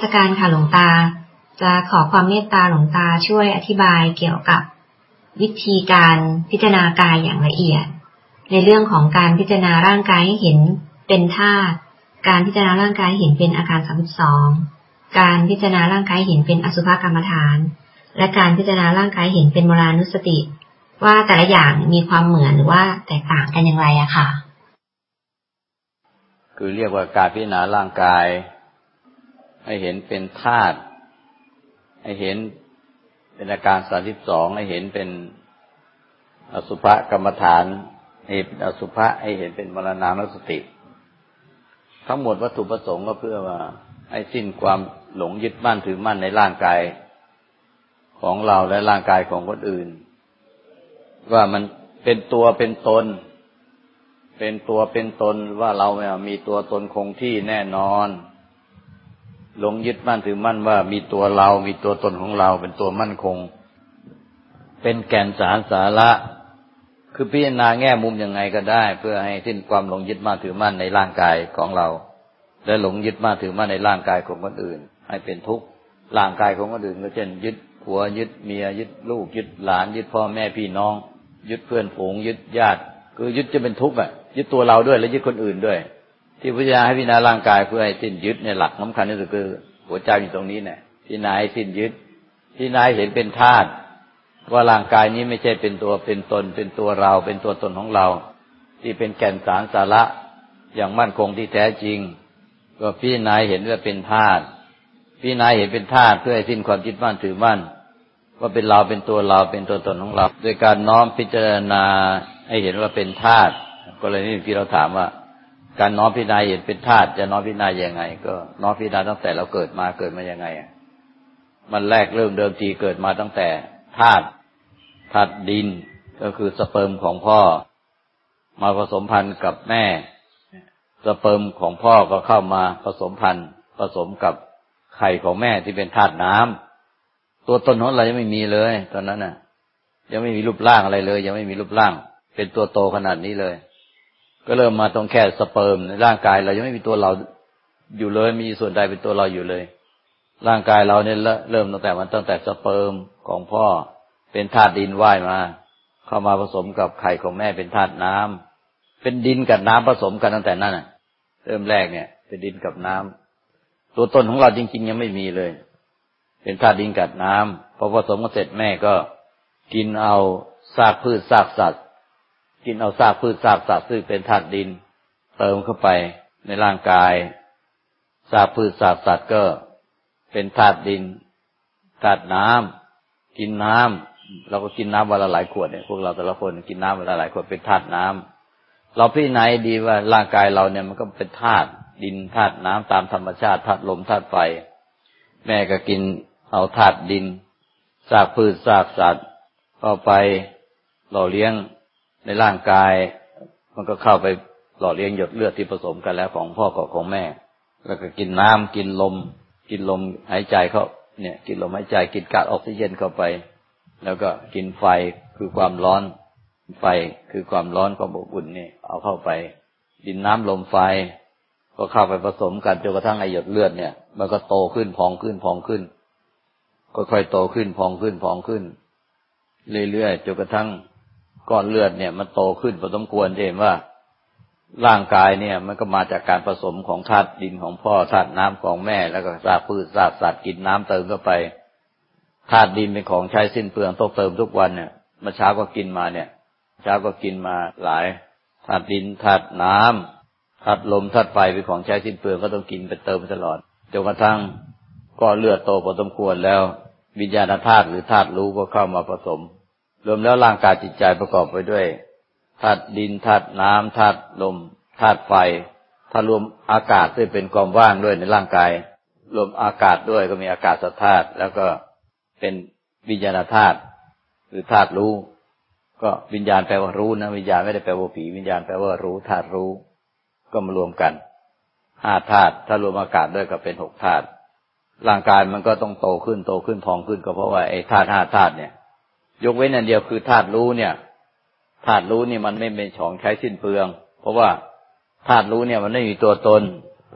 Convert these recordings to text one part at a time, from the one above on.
นมัสการค่ะหลวงตา จะขอความเมตตาหลวงตาช่วยอธิบายเกี่ยวกับวิธีการพิจารณากายอย่างละเอียด ในเรื่องของการพิจารณาร่างกายให้เห็นเป็นธาตุการพิจารณาร่างกายเห็นเป็นอาการสามสองการพิจารณาร่างกายเห็นเป็นอสุภกรรมฐาน และการพิจารณาร่างกายเห็นเป็นมรานุสติ ว่าแต่ละอย่างมีความเหมือนหรือว่าแตกต่างกันอย่างไรอะค่ะ คือเรียกว่าการพิจารณาร่างกาย ให้เห็นเป็นธาตุให้เห็นเป็นอาการสามสิบสองให้เห็นเป็นอสุภกรรมฐานให้เป็นอสุภะให้เห็นเป็นมรณานสติ ทั้งหมดวัตถุประสงค์ก็เพื่อว่าให้สิ้นความหลงยึดมั่นถือมั่นในร่างกายของเราและร่างกายของคนอื่น ว่ามันเป็นตัวเป็นตน เป็นตัวเป็นตนว่าเราเนี่ยมีตัวตนคงที่แน่นอน หลงยึดมั่นถือมั่นว่ามีตัวเรา มีตัวตนของเรา เป็นตัวมั่นคง เป็นแก่นสารสาระ คือพิจารณาแง่มุมยังไงก็ได้ เพื่อให้สิ้นความหลงยึดมั่นถือมั่นในร่างกายของเรา และหลงยึดมั่นถือมั่นในร่างกายของคนอื่น ให้เป็นทุกข์ร่างกายของคนอื่นก็เช่น ยึดผัวยึดเมียยึดลูกยึดหลาน ยึดพ่อแม่พี่น้อง ยึดเพื่อนฝูงยึดญาติ คือยึดจะเป็นทุกข์อะยึดตัวเราด้วย และยึดคนอื่นด้วย ที่พุทธเจ้าให้พิจารณาร่างกายเพื่อให้สิ้นยึดในหลักสำคัญที่สุดคือ หัวใจอยู่ตรงนี้เนี่ยพิจารณาให้สิ้นยึดพิจารณาเห็นเป็นธาตุว่าร่างกายนี้ไม่ใช่เป็นตัวเป็นตน เป็นตัวเรา เป็นตัวตนของเรา ที่เป็นแก่นสารสาระอย่างมั่นคงที่แท้จริง ก็พี่นายเห็นว่าเป็นธาตุพี่นายเห็นเป็นธาตุเพื่อให้สิ้นความยึดมั่นถือมั่นว่าเป็นเราเป็นตัวเราเป็นตัวตนของเราโดยการน้อมพิจารณาให้เห็นว่าเป็นธาตุก็เลยนี่ที่เราถามว่า การน้อมพิจารณาเห็นเป็นธาตุจะน้อมพิจารณาย่างไง ก็น้อมพิจารณาตั้งแต่เราเกิดมาเกิดมายังไงมันแรกเริ่มเดิมทีเกิดมาตั้งแต่ธาตุธาตุดินก็คือสเปิร์มของพ่อ มาผสมพันธุ์กับแม่ สเปิร์มของพ่อก็เข้ามาผสมพันธุ์ ผสมกับไข่ของแม่ที่เป็นธาตุน้ำตัวตนของเรายังไม่มีเลย ตอนนั้นน่ะ ยังไม่มีรูปร่างอะไรเลย ยังไม่มีรูปร่าง เป็นตัวโตขนาดนี้เลย ก็เริ่มมาตรงแค่สเปิร์มในร่างกายเรายังไม่มีตัวเราอยู่เลยมีส่วนใดเป็นตัวเราอยู่เลย ร่างกายเราเนี่ยเริ่มตั้งแต่มันตั้งแต่สเปิร์มของพ่อเป็นธาตุดินว่ายมา เข้ามาผสมกับไข่ของแม่เป็นธาตุน้ำเป็นดินกับน้ำผสมกันตั้งแต่นั้นน่ะเริ่มแรกเนี่ย เป็นดินกับน้ำตัวตนของเราจริง ๆ ยังไม่มีเลย เป็นธาตุดินกับน้ำพอผสมกันเสร็จแม่ก็กินเอาซากพืชซากสัตว์ กินเอาซากพืชซากสัตว์ซึ่งเป็นธาตุดิน เติมเข้าไปในร่างกายซากพืชซากสัตว์ก็เป็นธาตุดินธาตุน้ำกินน้ำเราก็กินน้ำวันละหลายขวดเนี่ยพวกเราแต่ละคนกินน้ำวันละหลายขวดเป็นธาตุน้ำเราพิจารณาดีว่าร่างกายเราเนี่ยมันก็เป็นธาตุดินธาตุน้ำตามธรรมชาติธาตุลมธาตุไฟ แม่ก็กินเอาธาตุดินซากพืชซากสัตว์เข้าไปหล่อเลี้ยง ในร่างกาย มันก็เข้าไปหล่อเลี้ยงหยดเลือดที่ผสมกันแล้วของพ่อกับของแม่ แล้วก็กินน้ำกินลม กินลมหายใจเขาเนี่ย กินลมหายใจกินก๊าซออกซิเจนเข้าไป แล้วก็กินไฟคือความร้อน ไฟคือความร้อนความอบอุ่นนี่เอาเข้าไป ดินน้ำลมไฟ ก็เข้าไปผสมกันจนกระทั่งไอหยดเลือดเนี่ย มันก็โตขึ้นพองขึ้นพองขึ้นค่อยๆโตขึ้นพองขึ้นพองขึ้น เรื่อยๆจนกระทั่ง ก้อนเลือดเนี่ย มันโตขึ้นพอสมควรเห็นว่าร่างกายเนี่ย มันก็มาจากการผสมของธาตุดินของพ่อธาตุน้ำของแม่แล้วก็ซากพืชซากสัตว์กินน้ำเติมเข้าไปธาตุดินเป็นของใช้สิ้นเปลืองต้องเติมทุกวันเนี่ยมื่อเช้าก็กินมาเนี่ย เช้าก็กินมาหลายธาตุดินธาตุน้ำธาตุลมธาตุไฟเป็นของใช้สิ้นเปลืองก็ต้องกินไปเติมตลอดจนกระทั่งก็เลือดโตพอสมควรแล้ว วิญญาณธาตุหรือธาตุรู้ก็เข้ามาผสม รวมแล้วร่างกายจิตใจประกอบไปด้วยธาตุดินธาตุน้ำธาตุลมธาตุไฟ ถ้ารวมอากาศด้วยเป็นความว่างด้วยในร่างกาย รวมอากาศด้วยก็มีอากาศธาตุแล้วก็เป็นวิญญาณธาตุหรือธาตุรู้ ก็วิญญาณแปลว่ารู้นะ วิญญาณไม่ได้แปลว่าผีวิญญาณแปลว่ารู้ธาตุรู้ ก็มารวมกันห้าธาตุถ้ารวมอากาศด้วยก็เป็นหกธาตุร่างกายมันก็ต้องโตขึ้นโตขึ้นพองขึ้นก็เพราะว่าไอ้ธาตุห้าธาตุเนี่ย ยกเว้นอันเดียวคือธาตุรู้เนี่ยธาตุรู้นี่มันไม่เป็นของใช้สิ้นเปลือง เพราะว่าธาตุรู้เนี่ยมันไม่มีตัวตน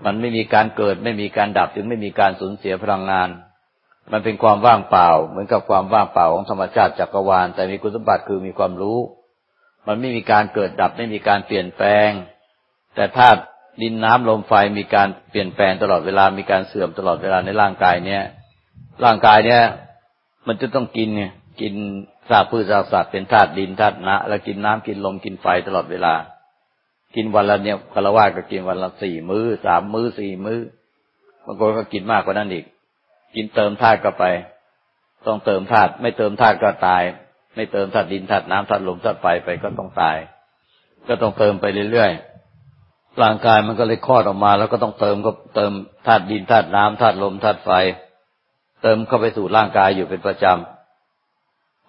มันไม่มีการเกิด ไม่มีการดับถึงไม่มีการสูญเสียพลังงาน มันเป็นความว่างเปล่า เหมือนกับความว่างเปล่าของธรรมชาติจักรวาล แต่มีคุณสมบัติคือมีความรู้ มันไม่มีการเกิดดับไม่มีการเปลี่ยนแปลง แต่ธาตุดินน้ำลมไฟมีการเปลี่ยนแปลงตลอดเวลามีการเสื่อมตลอดเวลาในร่างกายเนี้ยร่างกายเนี้ยมันจะต้องกินเนี่ยกิน ซากพืชซากสัตว์เป็นธาตุดินธาตุน้ำแล้วกินน้ำกินลมกินไฟตลอดเวลา กินวันละเนี่ยคารวะก็กินวันละสี่มื้อสามมื้อสี่มื้อบางคนก็กินมากกว่านั้นอีก กินเติมธาตุก็ไป ต้องเติมธาตุไม่เติมธาตุก็ตาย ไม่เติมธาตุดินธาตุน้ำธาตุลมธาตุไฟไปก็ต้องตาย ก็ต้องเติมไปเรื่อยๆร่างกายมันก็เลยคลอดออกมา แล้วก็ต้องเติมก็เติมธาตุดินธาตุน้ำธาตุลมธาตุไฟ เติมเข้าไปสู่ร่างกายอยู่เป็นประจำ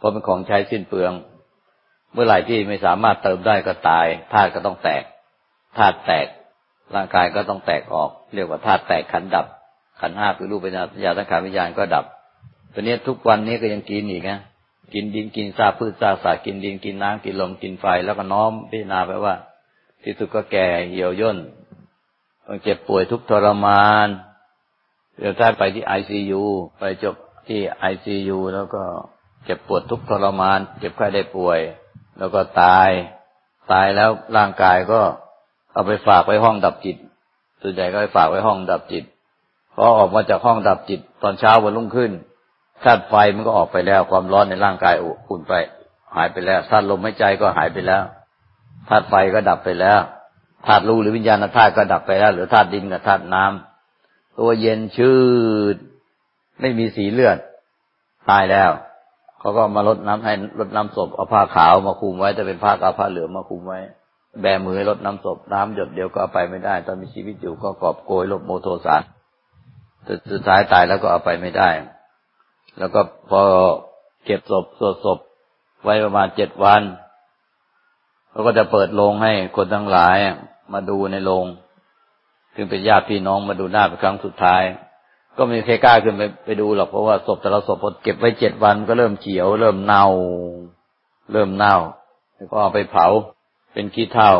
ราะเป็นของใช้สิ้นเปลือง เมื่อไหร่ที่ไม่สามารถเติมได้ก็ตายธาตุก็ต้องแตกธาตุแตก ร่างกายก็ต้องแตกออก เรียกว่าธาตุแตกขันดับ ขันห้าคือรูปปัญญาสัญญาสังขารวิญญาณก็ดับตอนนี้ทุกวันนี้ก็ยังกินอีกนะกินดินกินซากพืชซากสัตว์กินดินกินน้ำกินลมกินไฟ แล้วก็น้อมพิจารณาไปว่า ที่สุดก็แก่เหี่ยวย่นต้องเจ็บป่วยทุกข์ทรมานเดี๋ยวถ้าไปที่ไอซียูไปจบที่ไอซียูแล้วก็ เจ็บปวดทุกข์ทรมาน เจ็บไข้ได้ป่วย แล้วก็ตาย ตายแล้วร่างกายก็เอาไปฝากไว้ห้องดับจิตส่วนใหญ่ก็ไปฝากไว้ห้องดับจิตพอออกมาจากห้องดับจิต ตอนเช้าวันรุ่งขึ้นธาตุไฟมันก็ออกไปแล้ว ความร้อนในร่างกายอุ่นไป หายไปแล้วธาตุลมหายใจก็หายไปแล้วธาตุไฟก็ดับไปแล้วธาตุรู้หรือวิญญาณธาตุก็ดับไปแล้วเหลือธาตุดินกับธาตุน้ำตัวเย็นชืดไม่มีสีเลือด ตายแล้ว เขาก็มาลดน้ำให้ลดน้ำศพเอาผ้าขาวมาคุมไว้แต่เป็นผ้ากาผ้าเหลืองมาคุมไว้ แบมือให้ลดน้ำศพน้ำหยดเดียวก็เอาไปไม่ได้ ตอนมีชีวิตอยู่ก็กอบโกยลบโมโทสารสุดท้ายตายแล้วก็เอาไปไม่ได้ แล้วก็พอเก็บศพสวดศพไว้ประมาณเจ็ดวันเขาก็จะเปิดโรงให้คนทั้งหลายมาดูในโรงถึงเป็นญาติพี่น้องมาดูหน้าเป็นครั้งสุดท้าย ก็ไม่มีใครกล้าขึ้นไปไปดูหรอกเพราะว่าศพแต่ละศพพอเก็บไว้เจ็ดวันก็เริ่มเขียว เริ่มเน่า เริ่มเน่า แล้วก็เอาไปเผาเป็นขี้เถ้า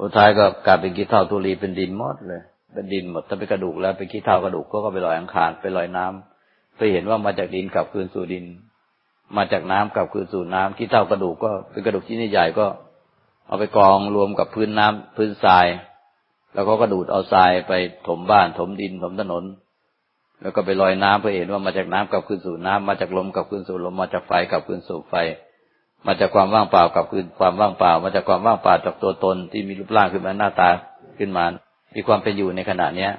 สุดท้ายก็กลายเป็นขี้เถ้าทุลีเป็นดินหมดเลย เป็นดินหมดถ้าเป็นกระดูกแล้วเป็นขี้เถ้ากระดูกก็ก็ไปลอยอังคารไปลอยน้ำไปเห็นว่ามาจากดินกลับคืนสู่ดิน มาจากน้ำกลับคืนสู่น้ำขี้เถ้ากระดูกก็เป็นกระดูกที่นี่ใหญ่ก็ เอาไปกองรวมกับพื้นน้ำพื้นทราย แล้วก็กระดูดเอาทรายไปถมบ้านถมดินถมถนน แล้วก็ไปลอยน้ำเพื่อเห็นว่ามาจากน้ำกลับคืนสู่น้ำมาจากลมกลับคืนสู่ลมมาจากไฟกลับคืนสู่ไฟ มาจากความว่างเปล่ากลับคืนความว่างเปล่า มาจากความว่างเปล่าจากตัวตนที่มีรูปร่างขึ้นมาหน้าตาขึ้นมา มีความเป็นอยู่ในขณะเนี้ย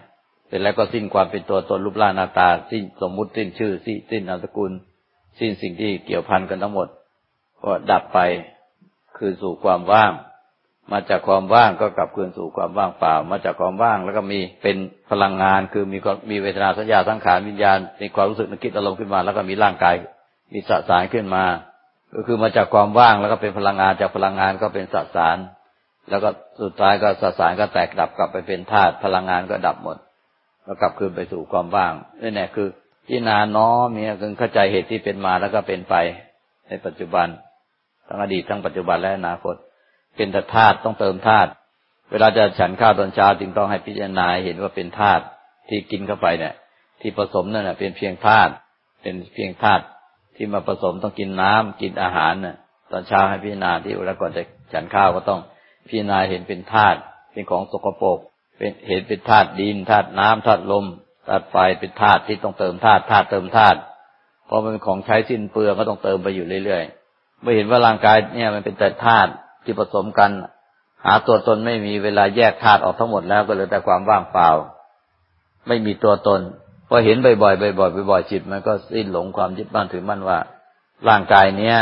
เสร็จแล้วก็สิ้นความเป็นตัวตนรูปร่างหน้าตา สิ้นสมมุติสิ้นชื่อสิ้นนามสกุล สิ้นสิ่งที่เกี่ยวพันกันทั้งหมด ก็ดับไปคืนสู่ความว่าง มาจากความว่างก็กลับคืนสู่ความว่างเปล่า มาจากความว่างแล้วก็มีเป็นพลังงาน คือมีมีเวทนาสัญญาสังขารวิญญาณมีความรู้สึกนึกคิดอารมณ์ขึ้นมา แล้วก็มีร่างกายมีสสารขึ้นมา ก็คือมาจากความว่างแล้วก็เป็นพลังงานจากพลังงานก็เป็นสสาร แล้วก็สุดท้ายก็สสารก็แตกดับกลับไปเป็นธาตุพลังงานก็ดับหมด แล้วกลับคืนไปสู่ความว่างนี่แหละคือ ที่นาน้อมเนี่ยคือเข้าใจเหตุที่เป็นมาแล้วก็เป็นไป ในปัจจุบันทั้งอดีตทั้งปัจจุบันและอนาคต เป็นแต่ธาตุต้องเติมธาตุเวลาจะฉันข้าวตอนเช้าจึงต้องให้พิจารณาเห็นว่าเป็นธาตุที่กินเข้าไปเนี่ย ที่ผสมนั่นเป็นเพียงธาตุเป็นเพียงธาตุที่มาผสมต้องกินน้ำกินอาหารน่ะ ตอนเช้าให้พิจารณาที่เวลาก่อนจะฉันข้าวก็ต้องพิจารณาเห็นเป็นธาตุเป็นของสกปรกเป็นเห็นเป็นธาตุดินธาตุน้ำธาตุลมธาตุไฟเป็นธาตุที่ต้องเติมธาตุธาตุเติมธาตุเพราะมันเป็นของใช้สิ้นเปลืองก็ต้องเติมไปอยู่เรื่อยๆเมื่อเห็นว่าร่างกายเนี่ยมันเป็นแต่ธาตุ ที่ผสมกัน หาตัวตนไม่มีเวลาแยกธาตุออกทั้งหมดแล้วก็เหลือแต่ความว่างเปล่า ไม่มีตัวตนพอเห็นบ่อยๆบ่อยๆบ่อยๆจิตมันก็สิ้นหลงความยึดมั่นถือมั่นว่า ร่างกายเนี้ย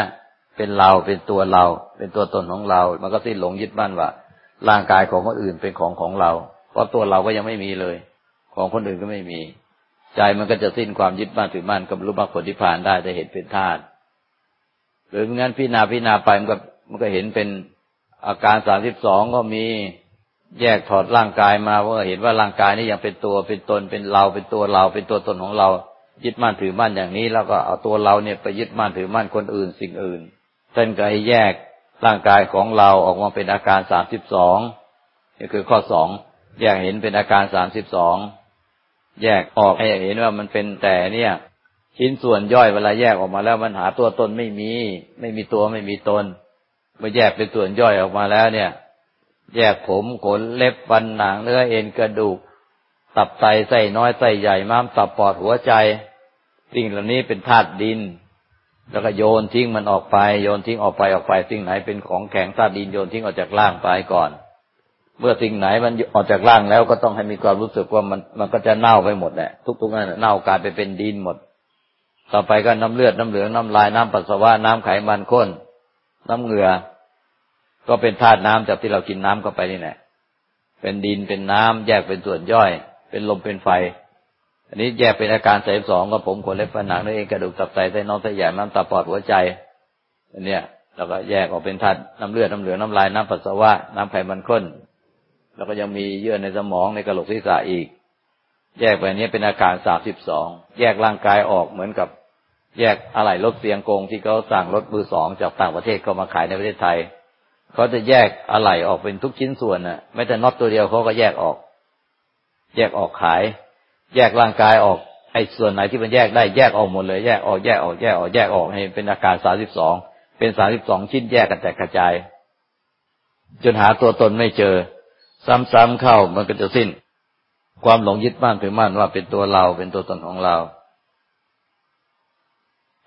เป็นเราเป็นตัวเรา เป็นตัวตนของเรา มันก็สิ้นหลงยึดมั่นว่า ร่างกายของคนอื่นเป็นของของเรา เพราะตัวเราก็ยังไม่มีเลย ของคนอื่นก็ไม่มี ใจมันก็จะสิ้นความยึดมั่นถือมั่นก็รู้มรรคผลที่ผ่านได้แต่เห็นเป็นธาตุหรืองั้นพิจารณาพิจารณาไปมันก็ มันก็เห็นเป็นอาการสามสิบสองก็มีแยกถอดร่างกายมาว่าเห็นว่าร่างกายนี้ยังเป็นตัวเป็นตนเป็นเราเป็นตัวเรา เป็นตัวตนของเรา ยึดมั่นถือมั่นอย่างนี้ แล้วก็เอาตัวเราเนี่ยไปยึดมั่นถือมั่นคนอื่นสิ่งอื่นท่านก็ให้แยกร่างกายของเราออกมาเป็นอาการสามสิบสองนี่คือข้อสองแยกเห็นเป็นอาการสามสิบสองแยกออกให้เห็นว่ามันเป็นแต่เนี่ย ชิ้นส่วนย่อยเวลาแยกออกมาแล้วมันหาตัวตนไม่มี ไม่มีตัวไม่มีตน เมื่อแยกเป็นส่วนย่อยออกมาแล้วเนี่ย แยกผมขนเล็บฟันหนังเนื้อเอ็นกระดูก ตับไตไส้น้อยไส้ใหญ่ม้ามตับปอดหัวใจ สิ่งเหล่านี้เป็นธาตุดิน แล้วก็โยนทิ้งมันออกไป โยนทิ้งออกไปออกไป สิ่งไหนเป็นของแข็งธาตุดินโยนทิ้งออกจากร่างไปก่อน เมื่อสิ่งไหนมันออกจากร่างแล้วก็ต้องให้มีความรู้สึกว่ามันมันก็จะเน่าไปหมดแหละทุกๆนั้นเน่ากลายไปเป็นดินหมดต่อไปก็น้ำเลือดน้ำเหลืองน้ำลายน้ำปัสสาวะน้ำไขมันข้น น้ำเหงื่อ ก็เป็นธาตุน้ำจากที่เรากินน้ำเข้าไปนี่แหละ เป็นดินเป็นน้ำแยกเป็นส่วนย่อย เป็นลมเป็นไฟ อันนี้แยกเป็นอาการสายสองก็ผมขนเล็บฝันหนังนั่นเองกระดูกตับไตไส้น้องไส้ใหญ่น้ำตาปอดหัวใจ อันเนี้ยแล้วก็แยกออกเป็นธาตุน้ำเลือดน้ำเหลืองน้ำลายน้ำปัสสาวะน้ำไขมันข้น แล้วก็ยังมีเยื่อในสมองในกระโหลกศีรษะอีก แยกไปนี้เป็นอาการสามสิบสองแยกร่างกายออกเหมือนกับ แยกอะไหล่รถเสียงกงที่เขาสั่งรถมือสองจากต่างประเทศเข้ามาขายในประเทศไทยเขาจะแยกอะไหล่ออกเป็นทุกชิ้นส่วนน่ะไม่แต่น็อตตัวเดียวเขาก็แยกออก แยกออกขาย แยกร่างกายออกไอ้ส่วนไหนที่มันแยกได้แยกออกหมดเลยแยกออกแยกออกแยกออกแยกออกให้เป็นอาการสาสิบสองเป็นสาสิบสองชิ้นแยกกันแตกกระจาย จนหาตัวตนไม่เจอ ซ้ำๆเข้ามันก็จะสิ้น ความหลงยึดมั่นถือมั่นว่าเป็นตัวเราเป็นตัวตนของเรา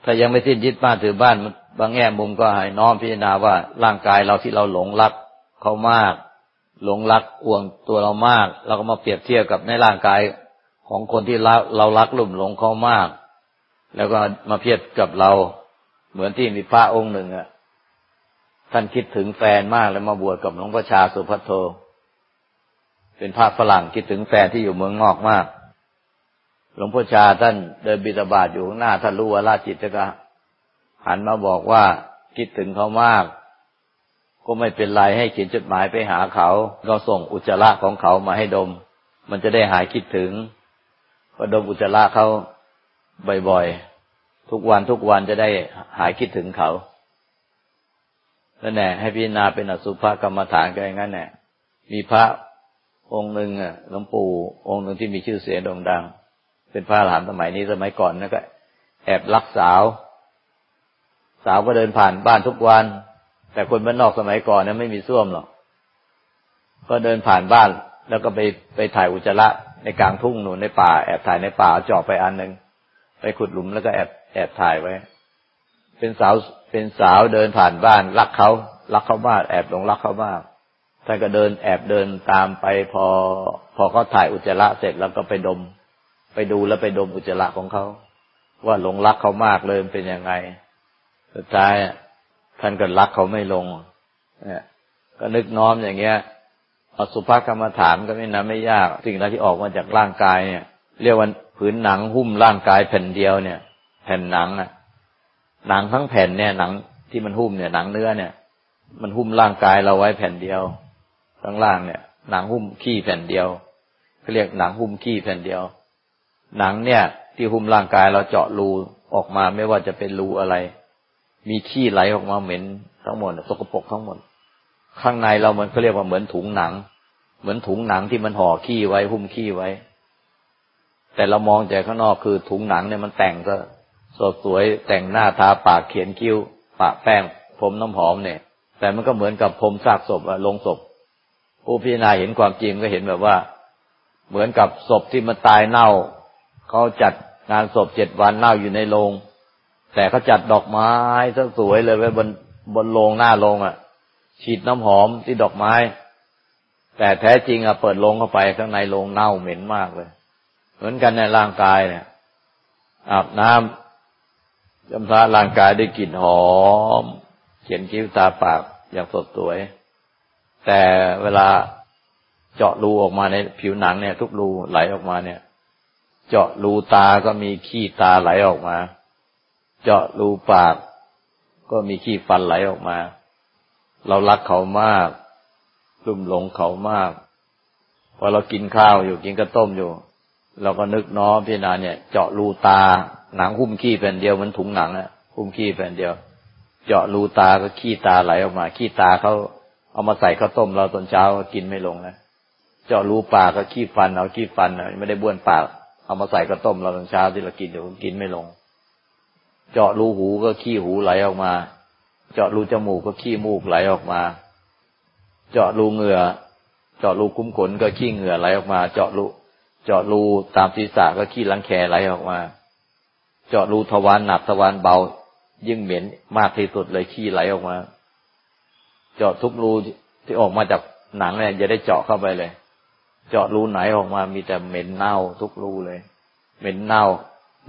ถ้ายังไม่สิ้นยึดบ้านถือบ้านบางแง่มุมก็ให้น้อมพิจารณาว่าร่างกายเราที่เราหลงรักเขามาก หลงรักอ่วงตัวเรามาก เราก็มาเปรียบเทียบกับในร่างกายของคนที่เราเรารักลุ่มหลงเขามาก แล้วก็มาเพียบกับเรา เหมือนที่มีพระองค์หนึ่งอะท่านคิดถึงแฟนมากแล้วมาบวชกับหลวงพ่อชาสุพัทโท เป็นพระฝรั่งคิดถึงแฟนที่อยู่เมืองนอกมาก หลวงพ่อชาท่านเดินบิดาบาตอยู่ข้างหน้าท่านรู้ว่าราจิตก็หันมาบอกว่าคิดถึงเขามาก ก็ไม่เป็นไรให้เขียนจดหมายไปหาเขาก็ส่งอุจจาระของเขามาให้ดม มันจะได้หายคิดถึงพอดมอุจจาระเขาบ่อยๆทุกวันทุกวันจะได้หายคิดถึงเขาแล้วแน่ให้พิจารณาเป็นอสุภกรรมฐานกันอย่างนั้นแน่มีพระองค์หนึ่งอะหลวงปู่องค์หนึ่งที่มีชื่อเสียงโด่งดัง เป็นพระหลานสมัยนี้สมัยก่อนนะก็ แอบรักสาว สาวก็เดินผ่านบ้านทุกวัน แต่คนบ้านนอกสมัยก่อนเนี่ยไม่มีส้วมหรอกก็เดินผ่านบ้าน แล้วก็ไปไปถ่ายอุจจาระในกลางทุ่งหนูในป่าแอบถ่ายในป่าจาะไปอันหนึ่งไปขุดหลุมแล้วก็แอบแอบถ่ายไว้ เป็นสาวเป็นสาวเดินผ่านบ้าน รักเขารักเขามากแอบหลงรักเขามากท่านก็เดินแอบเดินตามไปพอ พอเขาถ่ายอุจจาระเสร็จแล้วก็ไปดม ไปดูแล้วไปดมอุจจาระของเขา ว่าหลงรักเขามากเลยเป็นยังไง สุดท้ายท่านก็รักเขาไม่ลงเนี่ยก็นึกน้อมอย่างเงี้ยอสุภกรรมฐานก็ไม่นะไม่ยาก สิ่งที่ออกมาจากร่างกายเนี่ย เรียกว่าผืนหนังหุ้มร่างกายแผ่นเดียวเนี่ย แผ่นหนังอะหนังทั้งแผ่นเนี่ยหนังที่มันหุ้มเนี่ยหนังเนื้อเนี่ย มันหุ้มร่างกายเราไว้แผ่นเดียวข้างล่างเนี่ย หนังหุ้มขี้แผ่นเดียวเขาเรียกหนังหุ้มขี้แผ่นเดียว หนังเนี่ย ที่หุ้มร่างกายเราเจาะรูออกมาไม่ว่าจะเป็นรูอะไร มีขี้ไหลออกมาเหม็นทั้งหมดสกปรกทั้งหมด ข้างในเรามันก็เรียกว่าเหมือนถุงหนัง เหมือนถุงหนังที่มันห่อขี้ไว้ หุ้มขี้ไว้ แต่เรามองจากข้างนอกคือถุงหนังเนี่ยมันแต่งก็สดสวยแต่งหน้าทาปากเขียนคิ้วปะแป้งผมน้ำหอมเนี่ย แต่มันก็เหมือนกับผมซากศพลงศพผู้พิจารณาเห็นความจริงก็เห็นแบบว่า เหมือนกับศพที่มันตายเน่า เขาจัดงานศพเจ็ดวันเน่าอยู่ในโรงแต่เขาจัดดอกไม้ซะสวยเลยไว้บนบนโรงหน้าโรงอะ ฉีดน้ำหอมที่ดอกไม้ แต่แท้จริงอะเปิดลงเข้าไปข้างในโรงเน่าเหม็นมากเลย เหมือนกันในร่างกายเนี่ย อาบน้ำจำพระร่างกายได้กลิ่นหอม เขียนคิ้วตาปากอย่างสดสวย แต่เวลาเจาะรูออกมาในผิวหนังเนี่ย ทุกรูไหลออกมาเนี่ย เจาะรูตาก็มีขี้ตาไหลออกมา เจาะรูปาก ก็มีขี้ฟันไหลออกมา เรารักเขามากลุ่มหลงเขามากพอเรากินข้าวอยู่กินกระต้มอยู่ เราก็นึกน้อมพิจารณาเนี่ย เจาะรูตา หนังหุ้มขี้แผ่นเดียวมันถุงหนังอะหุ้มขี้แผ่นเดียว เจาะรูตาก็ขี้ตาไหลออกมา ขี้ตาเขาเอามาใส่ข้าวต้มเราตอนเช้ากินไม่ลงนะเจาะรูปากก็ขี้ฟันเอาขี้ฟันไม่ได้บ้วนปาก เอามาใส่กระต้มเราตอนเช้าที่เรากินเดี๋ยวกินไม่ลง เจาะรูหูก็ขี้หูไหลออกมา เจาะรูจมูกก็ขี้มูกไหลออกมา เจาะรูเหงื่อ เจาะรูคุ้มขนก็ขี้เหงื่อไหลออกมา เจาะรูเจาะรูตามศีรษะก็ขี้ลังแคไหลออกมา เจาะรูทวารหนักทวารเบา ยิ่งเหม็นมากที่สุดเลยขี้ไหลออกมา เจาะทุกรูที่ออกมาจากหนังเนี่ยจะได้เจาะเข้าไปเลย เจาะรูไหนออกมามีแต่เหม็นเน่าทุกรูเลย เหม็นเน่า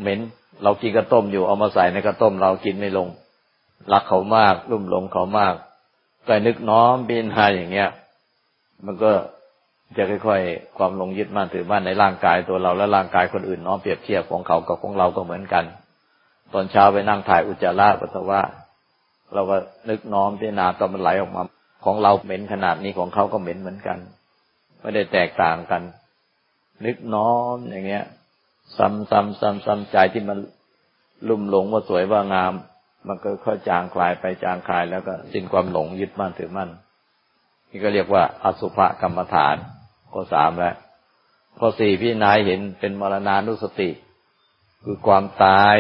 เหม็น เรากินกระต้มอยู่เอามาใส่ในกระต้มเรากินไม่ลง รักเขามากรุ่มหลงเขามากก็นึกน้อมบินหาอย่างเงี้ย มันก็จะค่อยๆ ความลงยึดมั่นถือมั่นในร่างกายตัวเราและร่างกายคนอื่นน้อมเปรียบเทียบของเขากับของเราก็เหมือนกัน ตอนเช้าไปนั่งถ่ายอุจจาระปัสสาวะเราก็นึกน้อมพิจารณาตอนมันไหลออกมา ของเราเหม็นขนาดนี้ของเขาก็เหม็นเหมือนกัน ไม่ได้แตกต่างกัน นึกน้อมอย่างเงี้ย ซ้ำซ้ำซ้ำซ้ำใจที่มันลุ่มหลงว่าสวยว่างาม มันก็ค่อยจางคลายไปจางคลายแล้วก็สิ้นความหลงยึดมั่นถือมั่นนี่ก็เรียกว่า อสุภกรรมฐานข้อสามแล้วข้อสี่พี่นายเห็นเป็นมรณานุสติ คือความตาย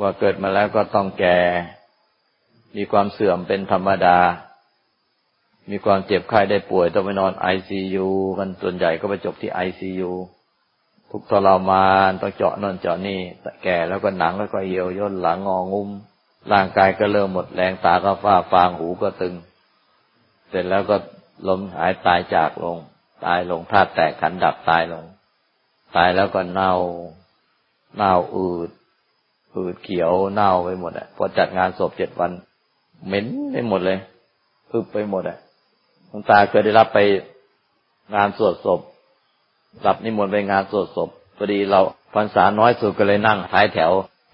ว่าเกิดมาแล้วก็ต้องแก่ มีความเสื่อมเป็นธรรมดา มีความเจ็บไข้ได้ป่วยต้องไปนอนไอซียูกันส่วนใหญ่ก็ไปจบที่ไอซียูทุกทรมานต้องเจาะนอนเจาะนี่แก่แล้วก็หนังแล้วก็เหี่ยวย่นหลังงองุ้มร่างกายก็เริ่มหมดแรงตาก็ฝ้าฟางหูก็ตึง เสร็จแล้วก็ล้มหายตายจากลง ตายลงธาตุแตกขันดับตายลง ตายแล้วก็เน่าเน่าอืดอืดเขียวเน่าไปหมดอะพอจัดงานศพเจ็ดวัน เหม็นไปหมดเลยอึบไปหมดอะ งตาเคยได้รับไปงานสวดศพรับนิมนต์ไปงานสวดศพพอดีเราพรรษาน้อยสุดก็เลยนั่งท้ายแถว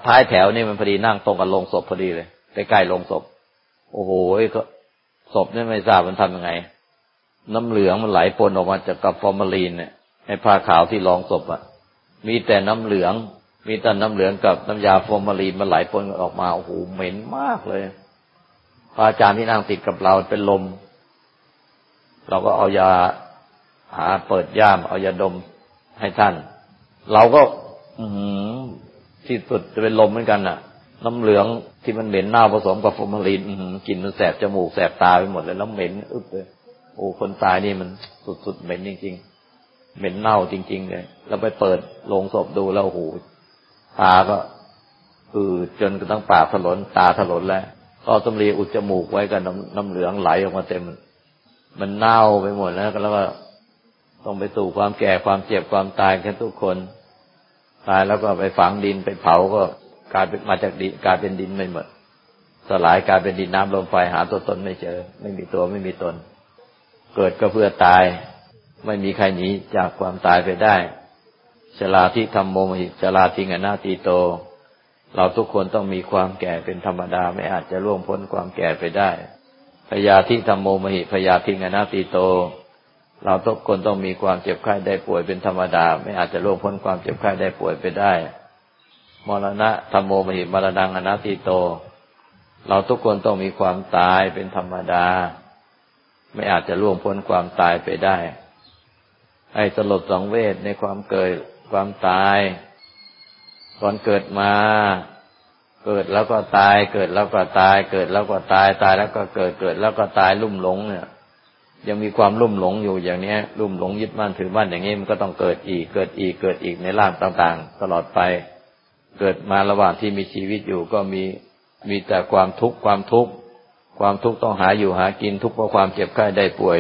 ท้ายแถวนี่มันพอดีนั่งตรงกับโรงศพพอดีเลยใกล้ๆโรงศพ โอ้โหก็ศพนี่ไม่ทราบมันทำยังไง น้ำเหลืองมันไหลปนออกมาจากกับฟอร์มาลีนเนี่ยไอ้ผ้าขาวที่รองศพอะมีแต่น้ำเหลือง มีแต่น้ำเหลืองกับน้ำยาฟอร์มาลีนมันไหลปนออกมาโอ้โหเหม็นมากเลยพระอาจารย์ที่นั่งติดกับเราเป็นลม เราก็เอายาหาเปิดย่าม เอายาดมให้ท่าน เราก็อืที่สุดจะเป็นลมเหมือนกันน่ะ น้ำเหลืองที่มันเหม็นเน่าผสมกับฟอร์มาลีนกลิ่นมันแสบจมูกแสบตาไปหมดเลยแล้วเหม็นอึบเลยโอ้คนตายนี่มันสุดๆเหม็นจริง ๆ เหม็นเน่าจริง ๆ เลยแล้วไปเปิดโลงศพดูแล้วโอ้โหตาก็อือจนกระทั่งปากถลนตาถลนแล้วก็ตำรีอุดจมูกไว้กันน้ำน้ำเหลืองไหลออกมาเต็ม มันเน่าไปหมดแล้วแล้วก็ต้องไปสู่ความแก่ความเจ็บความตายกันทุกคน ตายแล้วก็ไปฝังดินไปเผาก็กลายเป็นมาจากดินกลายเป็นดินไม่หมดสลายกลายเป็นดินน้ำลมไฟหาตัวตนไม่เจอ ไม่มีตัวไม่มีตน เกิดก็เพื่อตาย ไม่มีใครหนีจากความตายไปได้ชลาที่ทำโมหิชลาทิงอนาตีโต เราทุกคนต้องมีความแก่เป็นธรรมดาไม่อาจจะล่วงพ้นความแก่ไปได้ พยาธิธรรมโมมหิพยาทิงอนาตีโต เราทุกคนต้องมีความเจ็บไข้ได้ป่วยเป็นธรรมดา ไม่อาจจะล่วงพ้นความเจ็บไข้ได้ป่วยไปได้ มรณะธรรมโมมหิมรณังอนาติโต เราทุกคนต้องมีความตายเป็นธรรมดา ไม่อาจจะล่วงพ้นความตายไปได้ให้สลดสังเวชในความเกิดความตาย ตอนเกิดมา เกิดแล้วก็ตาย เกิดแล้วก็ตาย เกิดแล้วก็ตาย ตายแล้วก็เกิด เกิดแล้วก็ตายลุ่มหลงเนี่ย ยังมีความลุ่มหลงอยู่อย่างนี้ลุ่มหลงยึดมั่นถือมั่นอย่างนี้มันก็ต้องเกิดอีก เกิดอีก เกิดอีกในร่างต่างๆ ตลอดไป เกิดมาระหว่างที่มีชีวิตอยู่ก็มี มีแต่ความทุกข์ ความทุกข์ ความทุกข์ต้องหาอยู่หากิน ทุกข์เพราะความเจ็บไข้ได้ป่วย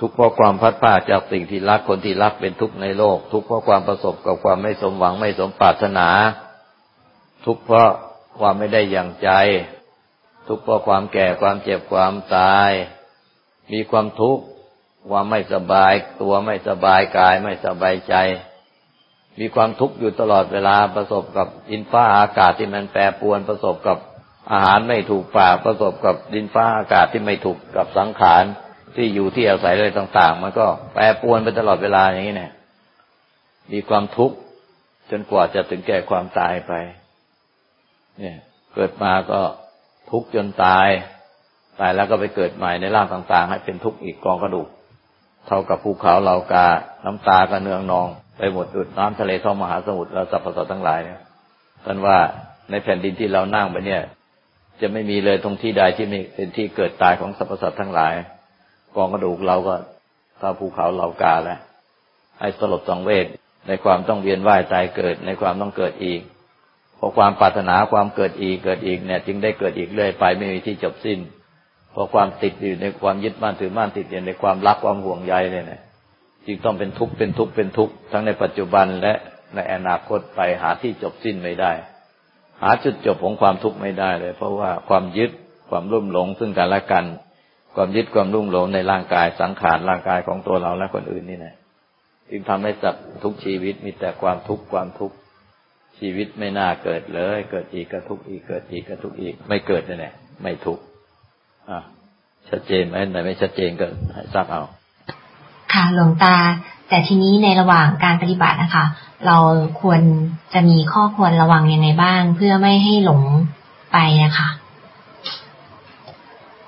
ทุกข์เพราะความพัดพาจากสิ่งที่รัก คนที่รักเป็นทุกข์ในโลก ทุกข์เพราะความประสบกับความไม่สมหวังไม่สมปรารถนา ทุกข์เพราะความไม่ได้อย่างใจ ทุกข์เพราะความแก่ความเจ็บความตาย มีความทุกข์ความไม่สบาย ตัวไม่สบายกายไม่สบายใจ มีความทุกข์อยู่ตลอดเวลาประสบกับอินฟ้าอากาศที่มันแปรปรวนประสบกับอาหารไม่ถูกปากประสบกับดินฟ้าอากาศที่ไม่ถูกกับสังขารที่อยู่ที่อาศัยอะไรต่าง ๆ มันก็แปรปรวนไปตลอดเวลาอย่างนี้เนี่ยมีความทุกข์จนกว่าจะถึงแก่ความตายไป เนี่ย เกิดมาก็ทุกข์จนตาย ตายแล้วก็ไปเกิดใหม่ในร่างต่างๆ ให้เป็นทุกข์อีกกองกระดูก เท่ากับภูเขาเหล่ากา น้ำตาก็เนืองนองไปหมดอุดน้ำทะเลท้องมหาสมุทรแล้วสรรพสัตว์ทั้งหลายเนี่ยท่านว่าในแผ่นดินที่เรานั่งไปเนี่ย จะไม่มีเลยตรงที่ใดที่มีเป็นที่เกิดตายของสรรพสัตว์ทั้งหลาย กองกระดูกเราก็เท่าภูเขาเหล่ากาแล้วให้สลดสังเวชในความต้องเวียนว่ายตายเกิดในความต้องเกิดอีก ราะความปรารถนาความเกิดอีกเกิดอีกเนี่ย จึงได้เกิดอีกเรื่อยไปไม่มีที่จบสิ้นเพราะความติดอยู่ในความยึดมั่นถือมั่นติดอยู่ในความรักความห่วงใยเนี่ยจึงต้องเป็นทุกข์เป็นทุกข์เป็นทุกข์ทั้งในปัจจุบันและในอนาคตไปหาที่จบสิ้นไม่ได้ หาจุดจบของความทุกข์ไม่ได้เลย เพราะว่าความยึดความรุ่มหลงซึ่งกันและกัน ความยึดความรุ่มหลงในร่างกายสังขารร่างกายของตัวเราและคนอื่นนี่นะจึงทำให้สัตว์ทุกชีวิตมีแต่ความทุกข์ความทุกข์ ชีวิตไม่น่าเกิดเลย เกิดอีกก็ทุกข์อีกเกิดอีกก็ทุกข์อีก ไม่เกิดแน่ไม่ทุกข์อะชัดเจนไหมไหนไม่ชัดเจนก็ทราบเอา ค่ะหลวงตา แต่ทีนี้ในระหว่างการปฏิบัตินะคะ เราควรจะมีข้อควรระวังยังไงบ้าง เพื่อไม่ให้หลงไปนะคะ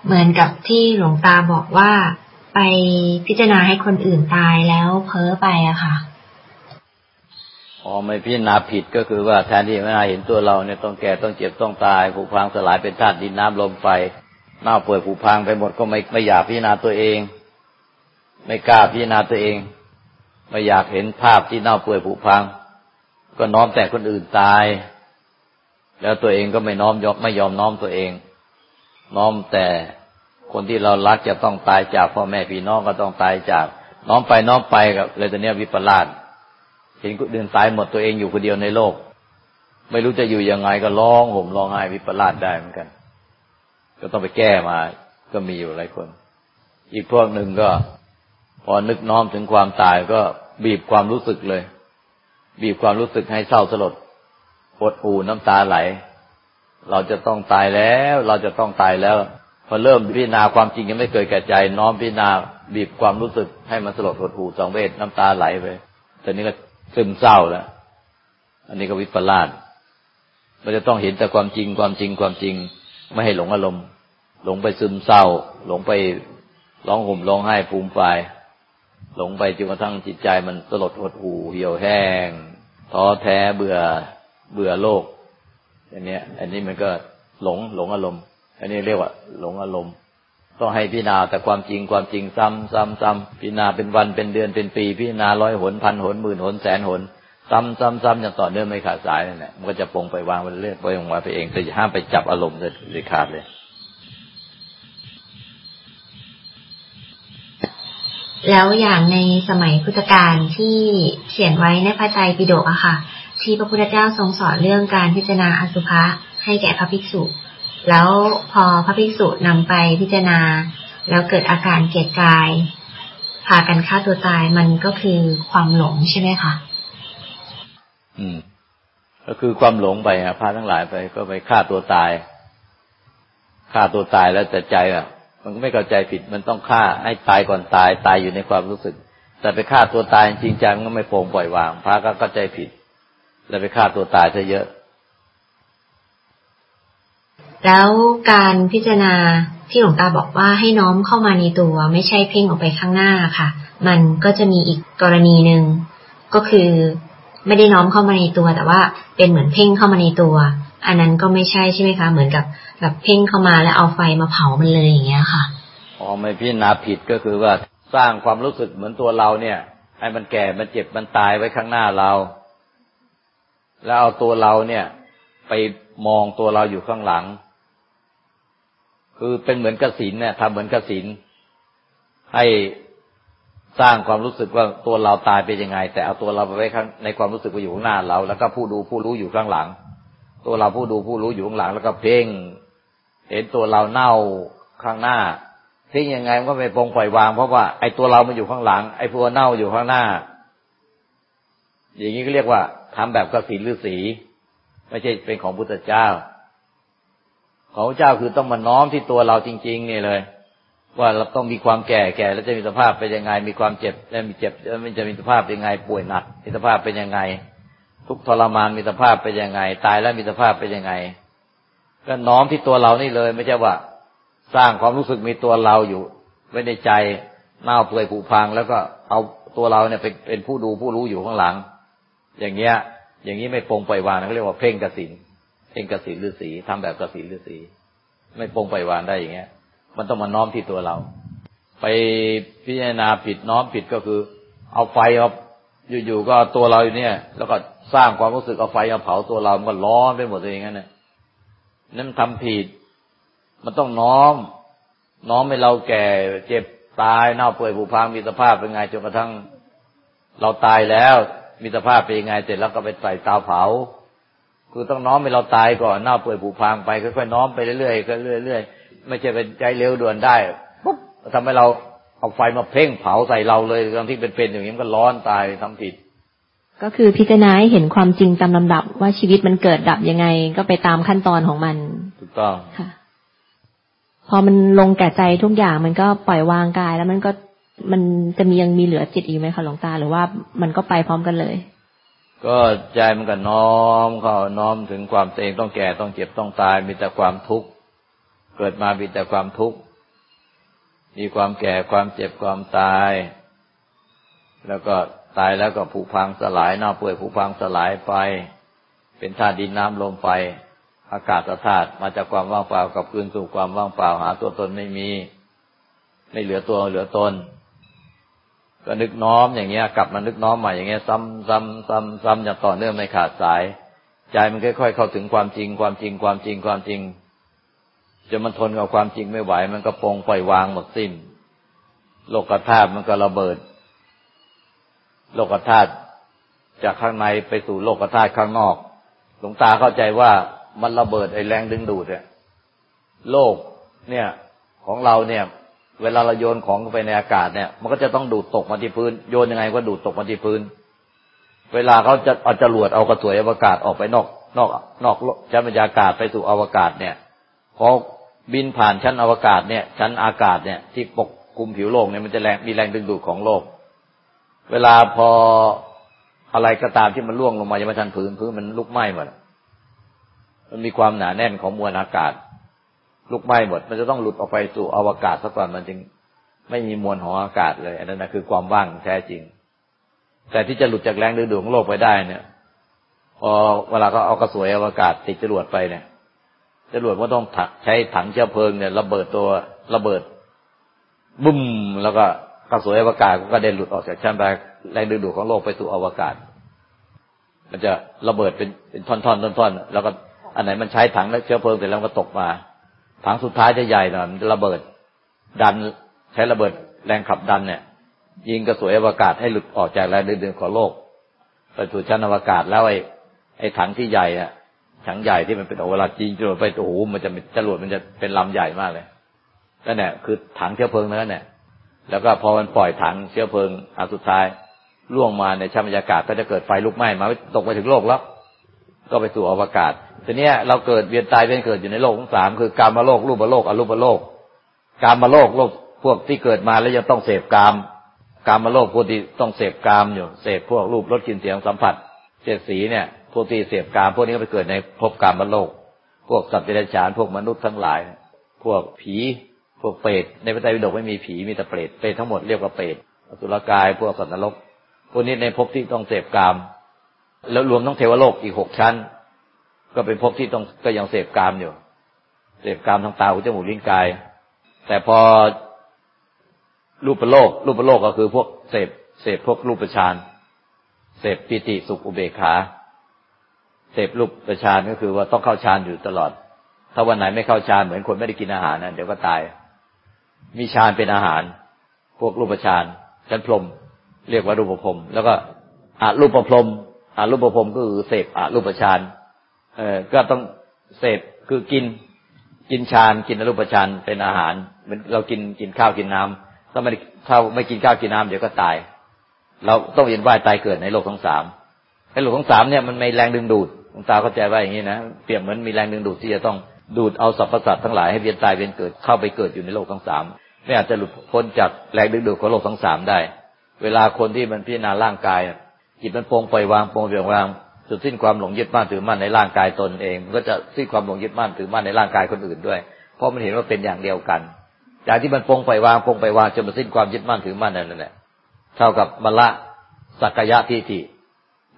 เหมือนกับที่หลวงตาบอกว่าไปพิจารณาให้คนอื่นตายแล้วเพ้อไปอะค่ะ อ๋อไม่พิจารณาผิดก็คือว่าแทนที่ไม่เห็นตัวเราเนี่ยต้องแก่ต้องเจ็บต้องตายผุพังสลายเป็นธาตุดินน้ำลมไฟเน่าเปื่อยผุพังไปหมดก็ไม่ไม่อยากพิจารณาตัวเอง ไม่กล้าพิจารณาตัวเอง ไม่อยากเห็นภาพที่เน่าเปื่อยผุพัง ก็น้อมแต่คนอื่นตาย แล้วตัวเองก็ไม่น้อมยกไม่ยอมน้อมตัวเอง น้อมแต่คนที่เรารักจะต้องตายจากพ่อแม่พี่น้องก็ต้องตายจาก น้อมไปน้อมไปกับเลยตอนนี้วิปลาส เห็นคนอื่นตายหมดตัวเองอยู่คนเดียวในโลก ไม่รู้จะอยู่ยังไงก็ร้องห่มร้องไห้วิปลาสได้เหมือนกัน ก็ต้องไปแก้มาก็มีอยู่หลายคน อีกพวกหนึ่งก็ พอนึกน้อมถึงความตายก็บีบความรู้สึกเลย บีบความรู้สึกให้เศร้าสลดปวดหูน้ำตาไหล เราจะต้องตายแล้ว เราจะต้องตายแล้ว พอเริ่มพิจารณาความจริงยังไม่เคยแก่ใจ น้อมพิจารณาบีบความรู้สึกให้มันสลดหดหูสองเวทน้ำตาไหลไปตอนนี้ก็ ซึมเศร้าแล้ว อันนี้ก็วิปลาสมันจะต้องเห็นแต่ความจริงความจริงความจริง ไม่ให้หลงอารมณ์ หลงไปซึมเศร้า หลงไปร้องห่มร้องไห้ภูมิไฟหลงไปจนกระทั่งจิตใจมันสลดหดหูเหี่ยวแห้งท้อแท้เบื่อเบื่อโลกอันนี้อันนี้มันก็หลงหลงอารมณ์ อันนี้เรียกว่า หลงอารมณ์ ต้องให้พิจารณาแต่ความจริงความจริงซ้ำซ้ำซ้ำพิจารณาเป็นวันเป็นเดือนเป็นปีพิจารณาร้อยหนพันหนหมื่นหนแสนหนซ้ำซ้ำซ้ำอย่างต่อเนื่องไม่ขาดสายนั่นแหละมันก็จะปงไปวางไปเรื่อยไปวางไปเองแต่ห้ามไปจับอารมณ์เลยขาดเลยแล้วอย่างในสมัยพุทธกาลที่เขียนไว้ในพระไตรปิฎกอะค่ะ ที่พระพุทธเจ้าทรงสอนเรื่องการพิจารณาอสุภะให้แก่พระภิกษุ แล้วพอพระภิกษุนำไปพิจารณา แล้วเกิดอาการเกียดกายพากันฆ่าตัวตายมันก็คือความหลงใช่ไหมคะอืม ก็คือความหลงไปอะพาทั้งหลายไปก็ไปฆ่าตัวตายฆ่าตัวตายแล้วแต่ใจอะ มันก็ไม่เข้าใจผิดมันต้องฆ่าให้ตายก่อนตายตายอยู่ในความรู้สึก แต่ไปฆ่าตัวตายจริงจังก็ไม่โปร่งปล่อยวางพระก็เข้าใจผิด แล้วไปฆ่าตัวตายซะเยอะ แล้วการพิจารณาที่หลวงตาบอกว่าให้น้อมเข้ามาในตัวไม่ใช่เพ่งออกไปข้างหน้าค่ะ มันก็จะมีอีกกรณีหนึ่งก็คือไม่ได้น้อมเข้ามาในตัว แต่ว่าเป็นเหมือนเพ่งเข้ามาในตัว อันนั้นก็ไม่ใช่ใช่ไหมคะ เหมือนกับแบบเพ่งเข้ามาแล้วเอาไฟมาเผามันเลยอย่างเงี้ยค่ะอ๋อไม่พิจารณาผิดก็คือว่าสร้างความรู้สึกเหมือนตัวเราเนี่ยให้มันแก่มันเจ็บมันตายไว้ข้างหน้าเรา แล้วเอาตัวเราเนี่ย ไปมองตัวเราอยู่ข้างหลัง คือเป็นเหมือนกสินเนี่ยทำเหมือนกสินให้สร้างความรู้สึกว่าตัวเราตายเป็นยังไง แต่เอาตัวเราไปไว้ข้างในความรู้สึกว่าอยู่ข้างหน้าเรา แล้วก็ผู้ดูผู้รู้อยู่ข้างหลัง ตัวเราผู้ดูผู้รู้อยู่ข้างหลัง แล้วก็เพ่งเห็นตัวเราเน่าข้างหน้าเพ่งยังไงมันก็ไม่ปรงปล่อยวางเพราะว่าไอ้ตัวเรามันอยู่ข้างหลัง ไอ้ตัวเน่าอยู่ข้างหน้า อย่างนี้ก็เรียกว่าทำแบบกสินฤาษีไม่ใช่เป็นของพุทธเจ้า ของเจ้าคือต้องมาน้อมที่ตัวเราจริง ๆ นี่เลย ว่าเราต้องมีความแก่แก่แล้วจะมีสภาพเป็นยังไง มีความเจ็บแล้วมีเจ็บแล้วมันจะมีสภาพเป็นยังไง ป่วยหนักมีสภาพเป็นยังไง ทุกทรมานมีสภาพเป็นยังไง ตายแล้วมีสภาพเป็นยังไง ก็น้อมที่ตัวเรานี่เลย ไม่ใช่ว่า สร้างความรู้สึกมีตัวเราอยู่ไว้ในใจเน่าเปื่อยผุพัง แล้วก็เอาตัวเราเนี่ยเป็นเป็นผู้ดูผู้รู้อยู่ข้างหลัง อย่างเงี้ย อย่างนี้ไม่ปรงปล่อยวางเขาเรียกว่าเพ่งกสิน เพ่งกสิฤาษีทำแบบกสิฤาษีไม่ปรงปวางได้อย่างเงี้ย มันต้องมาน้อมที่ตัวเรา ไปพิจารณาผิดน้อมผิดก็คือ เอาไฟเอาอยู่ๆก็ตัวเราอยู่เนี่ย แล้วก็สร้างความรู้สึกเอาไฟมาเผาตัวเรา มันก็ร้อนไปหมดเลยอย่างนั้นเนี่ยนั่นทำผิด มันต้องน้อม น้อมให้เราแก่ เจ็บตายเน่าเปื่อยผุพังมีสภาพเป็นไงจนกระทั่งเราตายแล้ว มีสภาพเป็นยังไงเสร็จแล้วก็ไปใส่เตาเผา คือต้องน้อมให้เราตายก่อนเน่าเปื่อยผุพังไปค่อยๆน้อมไปเรื่อยๆเรื่อยๆไม่ใช่เป็นใจเร็วด่วนได้ปุ๊บทำให้เราเอาไฟมาเพ่งเผาใส่เราเลยตอนที่เป็นๆอย่างนี้มันก็ร้อนตายทำผิด ก็คือพิจารณาให้เห็นความจริงตามลำดับว่าชีวิตมันเกิดดับยังไง ก็ไปตามขั้นตอนของมัน ถูกต้องค่ะ พอมันลงแก่ใจทุกอย่างมันก็ปล่อยวางกาย แล้วมันก็มันจะมียังมีเหลือจิตอีกไหมคะหลวงตา หรือว่ามันก็ไปพร้อมกันเลย ก็ใจมันก็น้อมเข้าน้อมถึงความตัวเองต้องแก่ต้องเจ็บต้องตาย มีแต่ความทุกข์เกิดมามีแต่ความทุกข์มีความแก่ความเจ็บความตาย แล้วก็ตายแล้วก็ผุพังสลายเน่าเปื่อยผุพังสลายไป เป็นธาตุดินน้ำลมไฟอากาศธาตุมาจากความว่างเปล่ากับคืนสู่ความว่างเปล่าหาตัวตนไม่มี ไม่เหลือตัวเหลือตน ก็นึกน้อมอย่างเงี้ย กลับมานึกน้อมใหม่อย่างเงี้ย ซ้ำซ้ำซ้ำซ้ำอย่างต่อเนื่องไม่ขาดสาย ใจมันค่อยๆเข้าถึงความจริงความจริงความจริงความจริงจนมันทนกับความจริงไม่ไหว มันก็ปองปล่อยวางหมดสิ้น โลกธาตุมันก็ระเบิด โลกธาตุจากข้างในไปสู่โลกธาตุข้างนอก หลวงตาเข้าใจว่ามันระเบิดไอ้แรงดึงดูดเนี่ยโลกเนี่ย ของเราเนี่ย เวลาเราโยนของไปในอากาศเนี่ย มันก็จะต้องดูดตกมาที่พื้น โยนยังไงก็ดูดตกมาที่พื้น เวลาเขาจะเอาจรวดเอากระสวยอวกาศออกไปนอกนอกนอกชั้นบรรยากาศไปสู่อวกาศเนี่ยพอบินผ่านชั้นอวกาศเนี่ย ชั้นอากาศเนี่ย ที่ปกคลุมผิวโลกเนี่ยมันจะแรงมีแรงดึงดูดของโลก เวลาพออะไรก็ตามที่มันล่วงลงมายังไม่ทันพื้นพื้นมันลุกไหม้หมดมันมีความหนาแน่นของมวลอากาศ ลุกไหม้หมด มันจะต้องหลุดออกไปสู่อวกาศสักก่อนมันจึงไม่มีมวลของอากาศเลย อันนั้นนะคือความว่างแท้จริง แต่ที่จะหลุดจากแรงดึงดูดของโลกไปได้เนี่ยพอเวลาเขาเอากระสวยอวกาศติดจรวดไปเนี่ยจรวดก็ต้องใช้ถังเชื้อเพลิงเนี่ยระเบิดตัวระเบิดบุ้มแล้วก็กระสวยอวกาศก็เด็นหลุดออกจากชั้นแรงดึงดูดของโลกไปสู่อวกาศ มันจะระเบิดเป็นเป็นท่อนๆท่อนๆแล้วก็อันไหนมันใช้ถังแล้วเชื้อเพลิงเสร็จแล้วก็ตกมา ถังสุดท้ายจะใหญ่หน่อยมันจะระเบิด ดันใช้ระเบิดแรงขับดันเนี่ย ยิงกระสวยอวกาศให้หลุดออกจากแรงดึงดูดของโลกไปสู่ชั้นอวกาศแล้วไอ้ไอ้ถังที่ใหญ่อะถังใหญ่ที่มันเป็นโอเวลาจริงจรวดไปโอ้โหมันจะจรวดมันจะเป็นลำใหญ่มากเลยนั่นแหละคือถังเชื้อเพลิงนั่นแหละแล้วก็พอมันปล่อยถังเชื้อเพลิงอันสุดท้ายล่วงมาในชั้นบรรยากาศก็จะเกิดไฟลุกไหม้มาตกไปถึงโลกแล้ว ก็ไปสู่อวกาศทีนี้เราเกิดเวียนตายเวียนเกิดอยู่ในโลกทั้งสามคือการมาโลกรูปโลกอรูปโลก การมาโลกโลกพวกที่เกิดมาแล้วยังต้องเสพกาม การมาโลกพวกที่ต้องเสพกามอยู่เสพพวกรูปรสกลิ่นเสียงสัมผัสเสียสีเนี่ย พวกที่เสพกาม พวกนี้ก็ไปเกิดในภพกามโลก พวกสัตว์เดรัจฉานพวกมนุษย์ทั้งหลาย พวกผีพวกเปรตในพระไตรปิฎกไม่มีผีมีแต่เปรตเปรตทั้งหมดเรียกว่าเปรตอสุรกายพวกสัตว์นรกพวกนี้ในภพที่ต้องเสพกาม แล้วรวมทั้งเทวโลกอีกหกชั้น ก็เป็นภพที่ต้องก็ยังเสพกามอยู่ เสพกามทางตาหูจมูกลิ้นกาย แต่พอรูปโลก รูปโลกก็คือพวกเสพเสพพวกรูปฌานเสพปิติสุขอุเบกขาเสพรูปประชานก็คือว่าต้องเข้าฌานอยู่ตลอด ถ้าวันไหนไม่เข้าฌานเหมือนคนไม่ได้กินอาหารนะเดี๋ยวก็ตาย มีฌานเป็นอาหาร พวกรูปฌานชั้นพรมเรียกว่ารูปพรมแล้วก็อารูปพรม อารูปพรมก็คือเสพอารูปฌานเออก็ต้องเสพคือกินกินฌานกินอรูปฌานเป็นอาหารเหมือนเรากินกินข้าวกินน้ำถ้าไม่ถ้าไม่กินข้าวกินน้ำเดี๋ยวก็ตาย เราต้องเวียนว่ายตายเกิดในโลกทั้งสามไอ้โลกทั้งสามเนี่ยมันไม่แรงดึงดูดลวงตาเข้าใจว่าอย่างนี้นะเปรียบเหมือนมีแรงดึงดูดที่จะต้องดูดเอาสรรพสัตว์ทั้งหลายให้เวียนตายเวียนเกิดเข้าไปเกิดอยู่ในโลกทั้งสามไม่อาจจะหลุดพ้นจากแรงดึงดูดของโลกทั้งสามได้ เวลาคนที่มันพิจารณาร่างกาย จิตมันปรงปล่อยวางปรงเบี่ยวางสุดสิ้นความหลงยึดมั่นถือมั่นในร่างกายตนเองมันก็จะสิ้นความหลงยึดมั่นถือมั่นในร่างกายคนอื่นด้วย เพราะมันเห็นว่าเป็นอย่างเดียวกันจากที่มันปรงไปวางปรงไปวางจนมันสิ้นความยึดมั่นถือมั่นนั่นแหละเท่ากับบรรละสักยะทิฏฐิ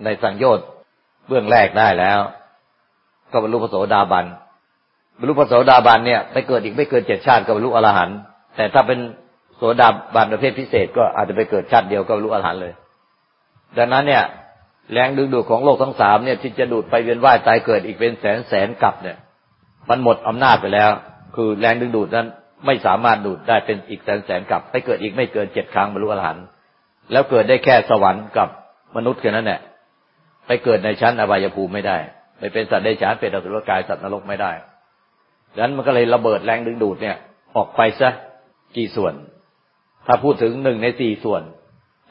ในสังโยชน์เบื้องแรกได้แล้ว ก็บรรลุพระโสดาบันบรรลุพระโสดาบันเนี่ยไปเกิดอีกไม่เกินเจ็ดชาติก็บรรลุอรหันต์แต่ถ้าเป็นโสดาบันประเภทพิเศษ ก็อาจจะไปเกิดชาติเดียวก็บรรลุอรหันต์เลย ดังนั้นเนี่ย แรงดึงดูดของโลกทั้งสามเนี่ย ที่จะดูดไปเวียนว่ายตายเกิดอีกเป็นแสนแสนกับเนี่ย มันหมดอำนาจไปแล้ว คือแรงดึงดูดนั้นไม่สามารถดูดได้เป็นอีกแสนแสนกับ ไปเกิดอีกไม่เกินเจ็ดครั้งบรรลุอรหันต์แล้วเกิดได้แค่สวรรค์กับมนุษย์แค่นั้นแหละไปเกิดในชั้นอบายภูมิไม่ได้ไปเป็นสัตว์ได้ฉานเป็นอสุรกายสัตว์นรกไม่ได้ดังนั้นมันก็เลยระเบิดแรงดึงดูดเนี่ย ออกไปซะกี่ส่วน ถ้าพูดถึงหนึ่งในสี่ส่วน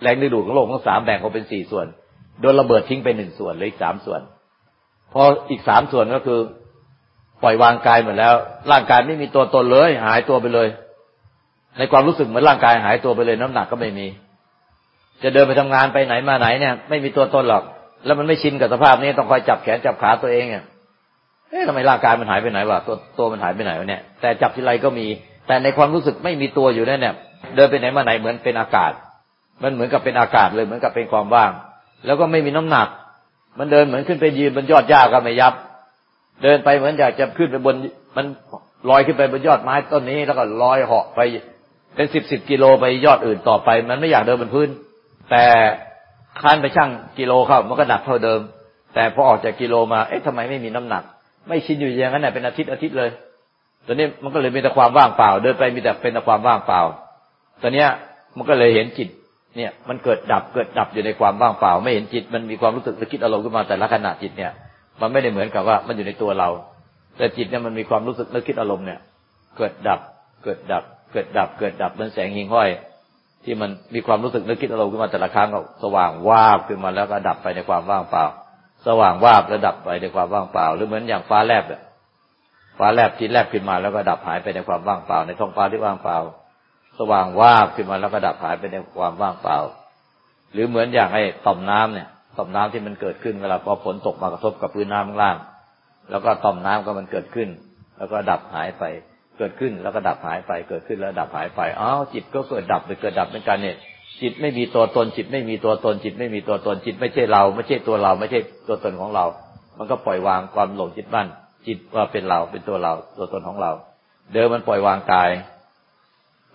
แรงดึงดูดของโลกทั้งสามแบ่งออกเป็นสี่ส่วน โดนระเบิดทิ้งไปหนึ่งส่วนเหลืออีกสามส่วน พออีกสามส่วนก็คือ ปล่อยวางกายหมดแล้ว ร่างกายไม่มีตัวตนเลย หายตัวไปเลย ในความรู้สึกเหมือนร่างกายหายตัวไปเลย น้ำหนักก็ไม่มี จะเดินไปทำงานไปไหนมาไหนเนี่ย ไม่มีตัวตนหรอก แล้วมันไม่ชินกับสภาพนี้ต้องคอยจับแขนจับขาตัวเองเนี่ยเอ๊ะทำไมร่างกายมันหายไปไหนวะตัวตัวมันหายไปไหนวะเนี่ยแต่จับทีไรก็มี แต่ในความรู้สึกไม่มีตัวอยู่นั่นเนี่ย เดินไปไหนมาไหนเหมือนเป็นอากาศ มันเหมือนกับเป็นอากาศเลยเหมือนกับเป็นความว่าง แล้วก็ไม่มีน้ำหนัก มันเดินเหมือนขึ้นไปยืนบนยอดหญ้าก็ไม่ยับ เดินไปเหมือนอยากจะขึ้นไปบนมันลอยขึ้นไปบนยอดไม้ต้นนี้ แล้วก็ลอยเหาะไปเป็นสิบสิบกิโลไปยอดอื่นต่อไป มันไม่อยากเดินบนพื้น แต่คันไปช่างกิโลเข้ามันก็หนักเท่าเดิม แต่พอออกจากกิโลมาเอ๊ะทำไมไม่มีน้ำหนัก ไม่ชินอยู่อย่างนั้นเนี่ยเป็นอาทิตย์อาทิตย์เลยตอนนี้มันก็เลยมีแต่ความว่างเปล่า เดินไปมีแต่เป็นแต่ความว่างเปล่า ตอนเนี้ยมันก็เลยเห็นจิต เนี่ย มันเกิดดับเกิดดับอยู่ในความว่างเปล่า ไม่เห็นจิต มันมีความรู้สึกนึกคิดอารมณ์ขึ้นมาแต่ละขณะจิตเนี่ย มันไม่ได้เหมือนกับว่ามันอยู่ในตัวเรา แต่จิตเนี่ยมันมีความรู้สึกนึกคิดอารมณ์เนี่ย เกิดดับเกิดดับ เกิดดับ เกิดดับเหมือนแสงหิ่งห้อย ที่มันมีความรู้สึกนึกคิดอารมณ์ขึ้นมาแต่ละครั้งก็สว่างวาบขึ้นมาแล้วก็ดับไปในความว่างเปล่า สว่างวาบแล้วดับไปในความว่างเปล่า หรือเหมือนอย่างฟ้าแลบเนี่ยฟ้าแลบจิตแลบขึ้นมาแล้วก็ดับหายไปในความว่างเปล่า ในท้องฟ้าที่ว่างเปล่า สว่างว่าขึ้นมาแล้วก็ดับหายไปในความว่างเปล่า หรือเหมือนอย่างไอ้ต่อมน้ำเนี่ย ต่อมน้ำที่มันเกิดขึ้นเวลาพอฝนตกมากระทบกับพื้นน้ำข้างล่าง แล้วก็ต่อมน้ำก็มันเกิดขึ้น แล้วก็ดับหายไป เกิดขึ้นแล้วก็ดับหายไป เกิดขึ้นแล้วดับหายไปอ้าวจิตก็เกิดดับไปเกิดดับเหมือนกันเนี่ยจิตไม่มีตัวตนจิตไม่มีตัวตนจิตไม่มีตัวตนจิตไม่ใช่เรา ไม่ใช่ตัวเรา ไม่ใช่ตัวตนของเรา มันก็ปล่อยวางความหลงจิตบ้านจิตว่าเป็นเราเป็นตัวเราตัวตนของเรา เดิมมันปล่อยวางกาย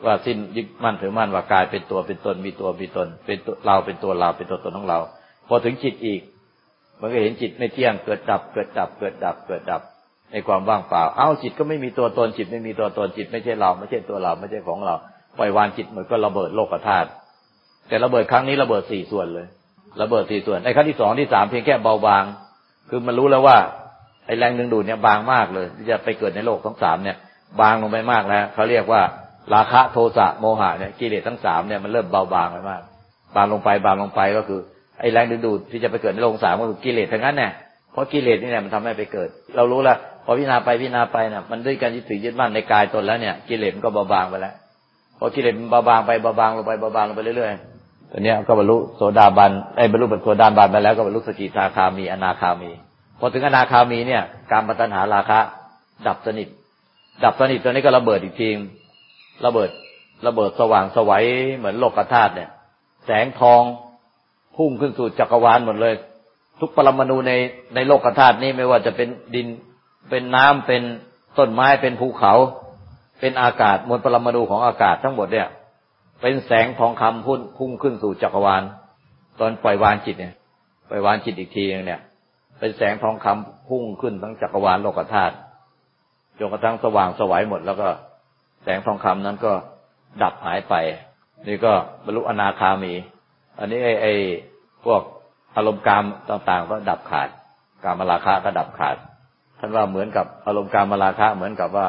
ว่าสิ้นยึดมั่นถือมั่นว่ากายเป็นตัวเป็นตนมีตัวมีตน เป็นเราเป็นตัวเราเป็นตัวตนของเรา พอถึงจิตอีก มันก็เห็นจิตไม่เที่ยงเกิดดับ เกิดดับ เกิดดับ เกิดดับ ในความว่างเปล่า เอ้าจิตก็ไม่มีตัวตนจิตไม่มีตัวตนจิตไม่ใช่เรา ไม่ใช่ตัวเราไม่ใช่ของเราปล่อยวางจิตมันก็ระเบิดโลกธาตุแต่ระเบิดครั้งนี้ระเบิดสี่ส่วนเลยระเบิดสี่ส่วนในครั้งที่สองที่สามเพียงแค่เบาบาง คือมันรู้แล้วว่าไอ้แรงดึงดูดเนี่ยบางมากเลย ที่จะไปเกิดในโลกทั้งสามเนี่ย บางลงไปมากแล้วเขาเรียกว่า ราคะโทสะโมหะเนี่ยกิเลสทั้งสามเนี่ยมันเริ่มเบาบางไปมากบางลงไปบางลงไปก็คือไอ้แรงดึงดูดที่จะไปเกิดในโลกสามก็คือกิเลสทั้งนั้นเนี่ยเพราะกิเลสนี่แหละมันทำให้ไปเกิด เรารู้ล้วพอพิจารณาไปพิจารณาไปเนี่ยมันด้วยการยึดถือยึดมั่นในกายตนแล้วเนี่ยกิเลสมันก็เบาบางไปแล้วพอกิเลสมันเบาบางไปเบาบางลงไปเบาบางลงไปเรื่อยๆตอนนี้ก็บรรลุโสดาบันไอ้บรรลุเป็นโสดาบันไปแล้วก็บรรลุสกิทาคามีอนาคามี พอถึงอนาคามีเนี่ย การปัญหาราคะ ดับสนิท ดับสนิทตัวนี้ก็ระเบิดอีกที ระเบิดระเบิดสว่างสวัยเหมือนโลกธาตุเนี่ย แสงทองพุ่งขึ้นสู่จักรวาลหมดเลย ทุกปรมาณูในในโลกธาตุนี้ไม่ว่าจะเป็นดินเป็นน้ำเป็นต้นไม้เป็นภูเขา เป็นอากาศมวลปรมาณูของอากาศทั้งหมดเนี่ย เป็นแสงทองคำพุ่งพุ่งขึ้นสู่จักรวาล ตอนปล่อยวางจิตเนี่ยปล่อยวางจิตอีกทีนึงเนี่ย เป็นแสงทองคำพุ่งขึ้นทั้งจักรวาลโลกธาตุจนกระทั่งสว่างสวัยหมดแล้วก็ แสงทองคำนั้นก็ดับหายไป นี่ก็บรรลุอนาคามี อันนี้ไอ้ไอ้พวกอารมณ์กามต่างๆ ก็ดับขาด กามราคะก็ดับขาด ท่านว่าเหมือนกับอารมณ์กามราคะเหมือนกับว่า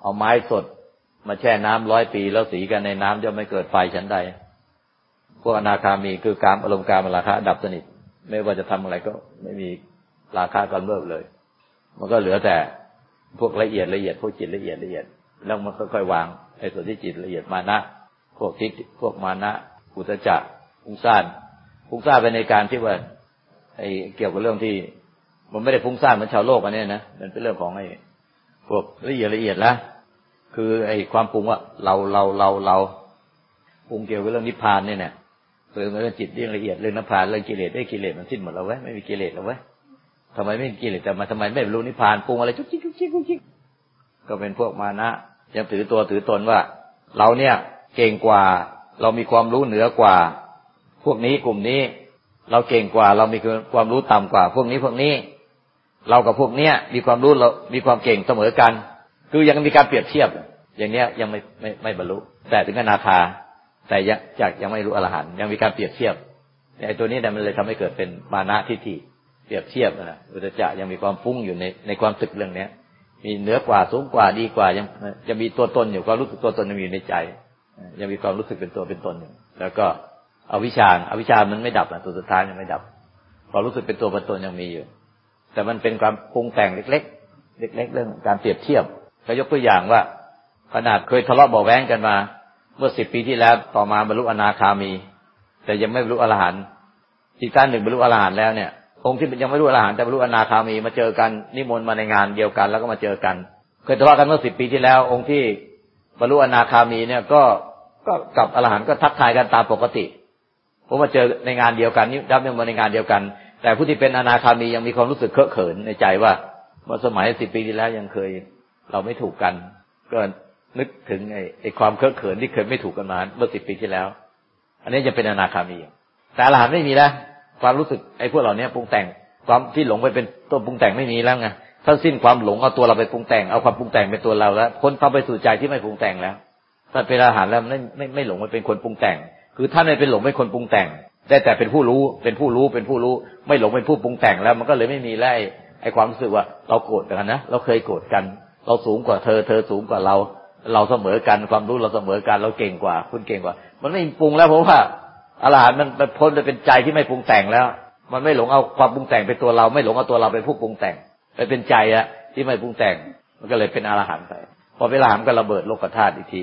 เอาไม้สดมาแช่น้ำร้อยปีแล้วสีกันในน้ำจะไม่เกิดไฟฉันใด พวกอนาคามีคือการอารมณ์กามราคะดับสนิท ไม่ว่าจะทำอะไรก็ไม่มีราคากำเริบเลย มันก็เหลือแต่พวกละเอียดละเอียดพวกจิตละเอียดละเอียด แล้วมันค่อยๆวางไอ้ส่วนที่จิตละเอียดมานะ พวกทิฏพวกมานะอุตจักฟุ้งซ่านฟุ้งซ่านไปในการที่ว่าไอ้เกี่ยวกับเรื่องที่ มันไม่ได้ฟุ้งซ่านเหมือนชาวโลกอันนี้นะมันเป็นเรื่องของไอ้พวกละเอียดละเอียดละคือไอ้ความปรุงว่าเราเราเราเราปรุงเกี่ยวกับเรื่องนิพพานเนี่ยเนี่ยเรื่องเรื่องจิตเรื่องละเอียดเรื่องนิพพานเรื่องกิเลสได้กิเลสมันสิ้นหมดแล้วเว้ยไม่มีกิเลสแล้วเว้ยทำไมไม่มีกิเลสแต่มาทำไมไม่รู้นิพพานปรุงอะไรจุกจิกจุกจิกจุกจิกก็เป็นพวกมานะ ยังถือตัวถือตนว่า เราเนี่ยเก่งกว่า เรามีความรู้เหนือกว่า พวกนี้กลุ่มนี้ เราเก่งกว่า เรามีความรู้ต่ำกว่า พวกนี้พวกนี้ เรากับพวกเนี้ยมีความรู้เรามีความเก่งเสมอกัน คือยังมีการเปรียบเทียบ อย่างเนี้ยยังไม่ไม่ไม่บรรลุ แต่ถึงอนาคาแต่ยังจากยังไม่รู้อรหันยังมีการเปรียบเทียบไอ้ตัวนี้เนี่ยมันเลยทำให้เกิดเป็นมานะทิฏฐิเปรียบเทียบนะอุตจะยังมีความฟุ้งอยู่ในในความตึกเรื่องเนี้ย มีเหนือกว่าสูงกว่าดีกว่ายังยังมีตัวตนอยู่ความรู้สึกตัวตนยังมีอยู่ในใจ ยังมีความรู้สึกเป็นตัวเป็นตนอยู่แล้วก็อวิชาอวิชามันไม่ดับนะตัวสุดท้ายยังไม่ดับความรู้สึกเป็นตัวเป็นตนยังมีอยู่ แต่มันเป็นความปรุงแต่งเล็ก ๆ เล็ก ๆ เรื่องการเปรียบเทียบเขายกตัวอย่างว่า ขนาดเคยทะเลาะเบาแว้งกันมา เมื่อสิบปีที่แล้วต่อมาบรรลุอนาคามี แต่ยังไม่บรรลุอรหันต์อีกท่านหนึ่งบรรลุอรหันต์แล้วเนี่ย องค์ที่ยังไม่รู้อรหันต์แต่รู้อนาคามีมาเจอกันนิมนต์มาในงานเดียวกันแล้วก็มาเจอกัน เคยทะเลาะกันเมื่อสิบปีที่แล้ว องค์ที่บรรลุอนาคามีเนี่ยก็ก็กับอรหันต์ก็ทักทายกันตามปกติผมมาเจอในงานเดียวกันนี่รับเนื่องมาในงานเดียวกัน แต่ผู้ที่เป็นอนาคามียังมีความรู้สึกเคอะเขินในใจว่าเมื่อสมัยสิบปีที่แล้วยังเคยเราไม่ถูกกัน ก็นึกถึงไอ้ไอ้ความเคอะเขินที่เคยไม่ถูกกันมาเมื่อสิบปีที่แล้ว อันนี้จะเป็นอนาคามีแต่อรหันต์ไม่มีแล้ว ความรู้สึกไอ้พวกเหล่านี้ปรุงแต่ง ความที่หลงไปเป็นตัวปรุงแต่งไม่มีแล้วไงถ้าสิ้นความหลงเอาตัวเราไปปรุงแต่งเอาความปรุงแต่งเป็นตัวเราแล้วพ้นเข้าไปสู่ใจที่ไม่ปรุงแต่งแล้วถ้าเป็นอาหารแล้วไม่ไม่ไม่หลงไปเป็นคนปรุงแต่ง คือท่านไม่เป็นหลงเป็นคนปรุงแต่งได้แต่เป็นผู้รู้เป็นผู้รู้เป็นผู้รู้ ไม่หลงเป็นผู้ปรุงแต่งแล้ว มันก็เลยไม่มีแล้วไอ้ความรู้สึกว่า เราโกรธกันนะเราเคยโกรธกัน เราสูงกว่าเธอ เธอสูงกว่าเรา เราเสมอกันความรู้เราเสมอกันเราเก่งกว่า คุณเก่งกว่า มันไม่ปรุงแล้วเพราะว่า อาหารมันพ้นไปเป็นใจที่ไม่ปรุงแต่งแล้ว มันไม่หลงเอาความปรุงแต่งเป็นตัวเรา ไม่หลงเอาตัวเราเป็นผู้ปรุงแต่ง ไปเป็นใจอะที่ไม่ปรุงแต่ง มันก็เลยเป็นอรหันต์ไป พอเวลาหันก็ระเบิดโลกธาตุอีกที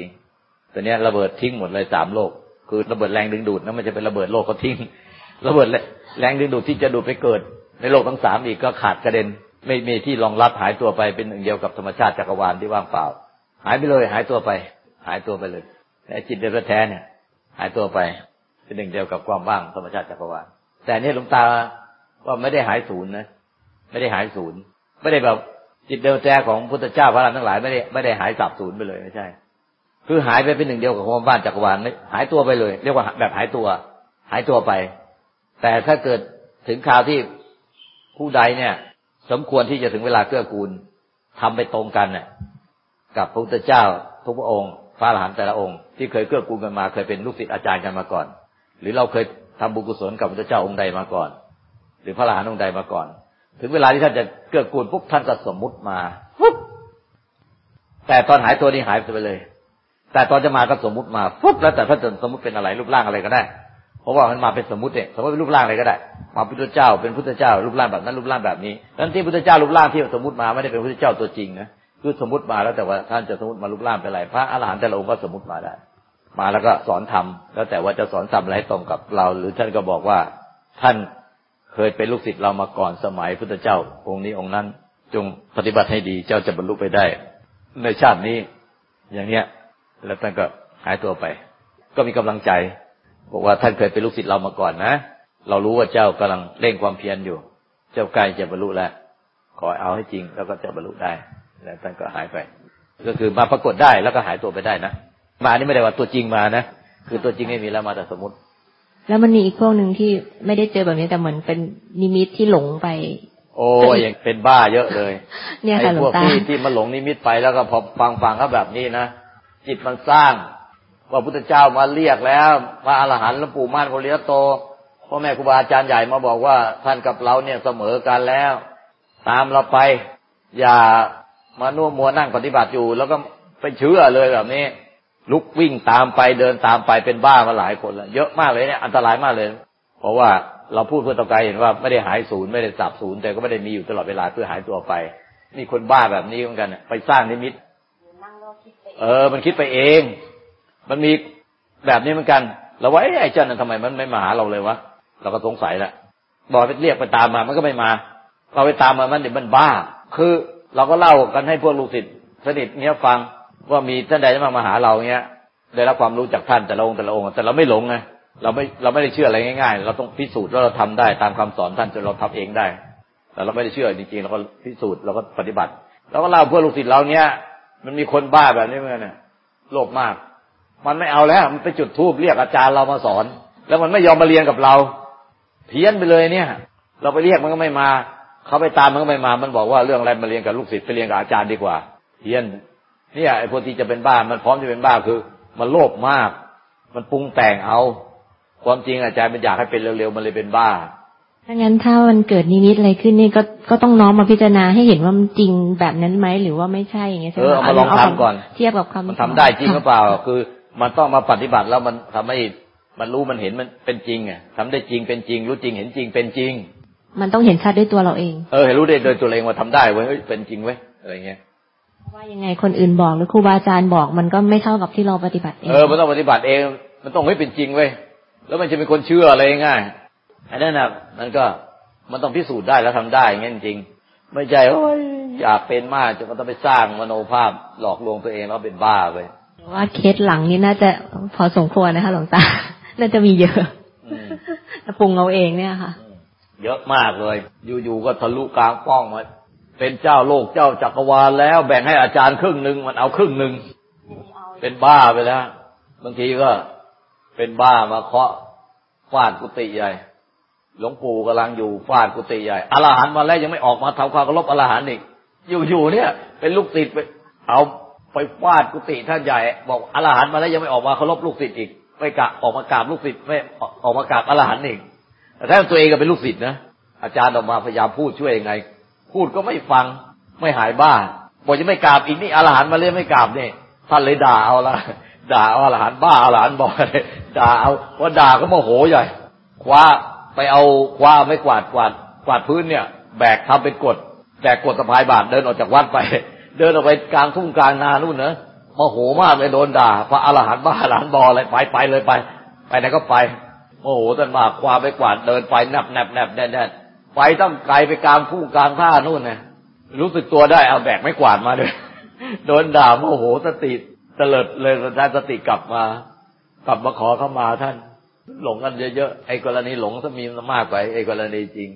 ตอนนี้ระเบิดทิ้งหมดเลยสามโลก คือระเบิดแรงดึงดูดนั่นมันจะเป็นระเบิดโลกก็ทิ้ง ระเบิดแรงดึงดูดที่จะดูดไปเกิด ในโลกทั้งสามอีกก็ขาดกระเด็น ไม่มีที่รองรับหายตัวไปเป็นหนึ่งเดียวกับธรรมชาติจักรวาลที่ว่างเปล่า หายไปเลย หายตัวไป หายตัวไปเลยแต่จิตเดิมแท้เนี่ย หายตัวไป เป็นหนึ่งเดียวกับความว่างธรรมชาติจักรวาลแต่นี่หลวงตาว่าไม่ได้หายศูนย์นะไม่ได้หายศูนย์ไม่ได้แบบจิตเดิมแท้ของพุทธเจ้าพระอรหันต์ทั้งหลายไม่ได้ไม่ได้หายสับศูนย์ไปเลยไม่ใช่ คือหายไปเป็นหนึ่งเดียวกับความบ้านจักรวาลหายตัวไปเลย เรียกว่าแบบหายตัว หายตัวไป แต่ถ้าเกิดถึงคราวที่ผู้ใดเนี่ย สมควรที่จะถึงเวลาเกื้อกูลทำไปตรงกันเนี่ยกับพระพุทธเจ้าทุกพระองค์พระอรหันต์แต่ละองค์ที่เคยเกื้อกูลกันมาเคยเป็นลูกศิษย์อาจารย์กันมาก่อน หรือเราเคยทำบุญกุศลกับพระพุทธเจ้าองค์ใดมาก่อน หรือพระอรหันต์องค์ใดมาก่อน ถึงเวลาที่ท่านจะเกื้อกูลปุ๊บท่านก็สมมุติมาปุ๊บแต่ตอนหายตัวนี้หายไปเลย แต่ตอนจะมาก็สมมุติมาปุ๊บแล้วแต่ท่านจะสมมุติเป็นอะไรรูปร่างอะไรก็ได้เพราะว่ามันมาเป็นสมมุติเนี่ยสมมติเป็นรูปร่างอะไรก็ได้ มาพุทธเจ้าเป็นพุทธเจ้า รูปร่างแบบนั้นรูปร่างแบบนี้นั้นที่พุทธเจ้ารูปร่างที่สมมติมาไม่ได้เป็นพุทธเจ้าตัวจริงนะคือสมมติมาแล้วแต่ว่าท่านจะสมมติมารูปร่างเป็นอะไรพระอรหันต์แต่ละองค์ก็สมมติมาได้ มาแล้วก็สอนธรรมแล้วแต่ว่าจะสอนธรรมอะไรตรงกับเรา หรือท่านก็บอกว่าท่านเคยเป็นลูกศิษย์เรามาก่อนสมัยพุทธเจ้า องค์นี้องค์นั้น จงปฏิบัติให้ดีเจ้าจะบรรลุไปได้ ในชาตินี้ อย่างเนี้ย แล้วท่านก็หายตัวไป ก็มีกำลังใจ บอกว่าท่านเคยเป็นลูกศิษย์เรามาก่อนนะ เรารู้ว่าเจ้ากำลังเร่งความเพียรอยู่ เจ้าใกล้จะบรรลุแล้วขอเอาให้จริงแล้วก็จะบรรลุได้ แล้วท่านก็หายไป ก็คือมาปรากฏได้แล้วก็หายตัวไปได้นะ มานี่ไม่ได้ว่าตัวจริงมานะคือตัวจริงไม่มีแล้วมาแต่สมมติ แล้วมันมีอีกพวกหนึ่งที่ไม่ได้เจอแบบนี้แต่เหมือนเป็นนิมิตที่หลงไป โอ้ยยังเป็นบ้าเยอะเลยเนี่ยค่ะหลวงตาที่ที่มันหลงนิมิตไปแล้วก็พอฟังฟังเขาแบบนี้นะจิตมันสร้าง ว่าพุทธเจ้ามาเรียกแล้วพระอรหันต์หลวงปู่ม่านโคเลียโตพ่อแม่ครูบาอาจารย์ใหญ่มาบอกว่าท่านกับเราเนี่ยเสมอกันแล้ว ตามเราไป อย่ามานุ่มมัวนั่งปฏิบัติอยู่ แล้วก็ไปเชื่อเลยแบบนี้ ลุกวิ่งตามไปเดินตามไปเป็นบ้ามาหลายคนแล้วเยอะมากเลยเนี่ยอันตรายมากเลย เพราะว่าเราพูดเพื่อต้องการเห็นว่าไม่ได้หายศูนย์ไม่ได้สับศูนย์แต่ก็ไม่ได้มีอยู่ตลอดเวลาเพื่อหายตัวไปนี่คนบ้าแบบนี้เหมือนกันไปสร้างนิมิตเออ มันคิดไปเอง มันมีแบบนี้เหมือนกันเราว่าไอ้เจ้านั่นทำไมมันไม่มาหาเราเลยวะเราก็สงสัยละบอกไปเรียกไปตามมามันก็ไม่มา เราไปตามมามันเดี๋ยวมันบ้า คือเราก็เล่ากันให้พวกลูกศิษย์สนิทเนี้ยฟัง ว่ามีท่านใดมามาหาเราเงี้ยได้รับความรู้จากท่านแต่ละองค์แต่ละองค์แต่เราไม่หลงไงเราไม่เราไม่ได้เชื่ออะไรง่ายๆ เราต้องพิสูจน์ว่าเราทำได้ตามคำสอนท่านจนเราทำเองได้ แต่เราไม่ได้เชื่อจริงๆเราก็พิสูจน์เราก็ปฏิบัติเราก็เล่าเพื่อลูกศิษย์เราเนี้ยมันมีคนบ้าแบบนี้เหมือนกันเนี่ยโลภมาก มันไม่เอาแล้ว มันไปจุดทูบเรียกอาจารย์เรามาสอน แล้วมันไม่ยอมมาเรียนกับเรา เพี้ยนไปเลยเนี่ย เราไปเรียกมันก็ไม่มา เขาไปตามมันก็ไม่มา มันบอกว่าเรื่องอะไรมาเรียนกับลูกศิษย์ไปเรียนกับอาจารย์ดีกว่า เพี้ยน เนี่ยไอ้พวกที่จะเป็นบ้ามันพร้อมจะเป็นบ้าคือ มันโลภมาก มันปรุงแต่งเอา ความจริงอาจารย์มันอยากให้เป็นเร็วๆมันเลยเป็นบ้าถ้างั้นถ้ามันเกิดนิมิตอะไรขึ้นนี่ก็ก็ต้องน้อมมาพิจารณาให้เห็นว่ามันจริงแบบนั้นไหมหรือว่าไม่ใช่อย่างเงี้ยใช่ไหมเออเอามาลองทำก่อนเทียบกับคำมันทำได้จริงหรือเปล่า คือ มันต้องมาปฏิบัติแล้วมันทำให้มันรู้มันเห็นมันเป็นจริงอะทำได้จริงเป็นจริง รู้จริงเห็นจริงเป็นจริง มันต้องเห็นชัดด้วยตัวเราเอง เออเห็นรู้ได้โดยตัวเองว่าทำได้เว้ยเฮ้ยเป็นจริงเว้ยอะไรเงี้ย ว่ายังไงคนอื่นบอกหรือครูบาอาจารย์บอก มันก็ไม่เท่ากับที่เราปฏิบัติเองเออมันต้องปฏิบัติเอง มันต้องให้เป็นจริงเว้ยแล้วมันจะเป็นคนเชื่ออะไรง่ายอันนั้นนะมันก็มันต้องพิสูจน์ได้แล้วทำได้งั้นจริง ไม่ใช่โอ้ยอยากเป็นมากจนก็ต้องไปสร้างมโนภาพหลอกลวงตัวเองแล้วเป็นบ้าไปว่าเคสหลังนี้น่าจะพอสมควรนะคะหลวงตา น่าจะมีเยอะปรุงเอาเองเนี่ยค่ะ เยอะมากเลย อยู่ๆก็ทะลุกลางป้องมา เป็นเจ้าโลกเจ้าจักรวาลแล้ว แบ่งให้อาจารย์ครึ่งหนึ่งมันเอาครึ่งหนึ่งเป็นบ้าไปแล้ว บางทีก็เป็นบ้ามาเคาะฟาดกุฏิใหญ่ หลวงปู่กำลังอยู่ฟาดกุฏิใหญ่อรหันต์มาแล้วยังไม่ออกมาทำความเคารพอรหันต์อีกอยู่ๆเนี่ย เป็นลูกศิษย์ไปเอาไปฟาดกุฏิท่านใหญ่ บอกอรหันต์มาแล้วยังไม่ออกมาเคารพลูกศิษย์อีกไปกะออกมากราบลูกศิษย์ไม่ออกมากราบอรหันต์อีกแต่ถ้าตัวเองก็เป็นลูกศิษย์นะอาจารย์ออกมาพยายามพูดช่วยยังไง พูดก็ไม่ฟังไม่หายบ้าบอกจะไม่กราบอีกนี่อรหันต์มาเลยไม่กราบเนี่ยท่านเลยด่าเอาละด่าเอาอรหันต์บ้าอรหันต์บอกเลยด่าเอาพอด่าก็โมโหใหญ่คว้าไปเอาคว้าไม่กวาดกวาดกวาดพื้นเนี่ย แบกทำเป็นกฎแบกกฎสะพายบาทเดินออกจากวัดไป เดินออกไปกลางทุ่งกลางนานู่นเนอะโมโหมากเลยโดนด่าพระอรหันต์บ้าอรหันต์บออะไรไปไปเลยไป ไปไหนก็ไปโอ้โหท่านมาคว้าไปกวาดเดินไปแนบแนบแนบแน่นแน่น ไปต้องไกลไปกลางคู่กลางท่านู่นไงรู้สึกตัวได้เอาแบกไม่กวาดมาด้วยโดนด่าโมโหสติเตลิดเลยท่านสติกลับมา กลับมาขอเข้ามาท่าน หลงกันเยอะๆไอ้กรณีหลงจะมีมากไปไอ้กรณีจริง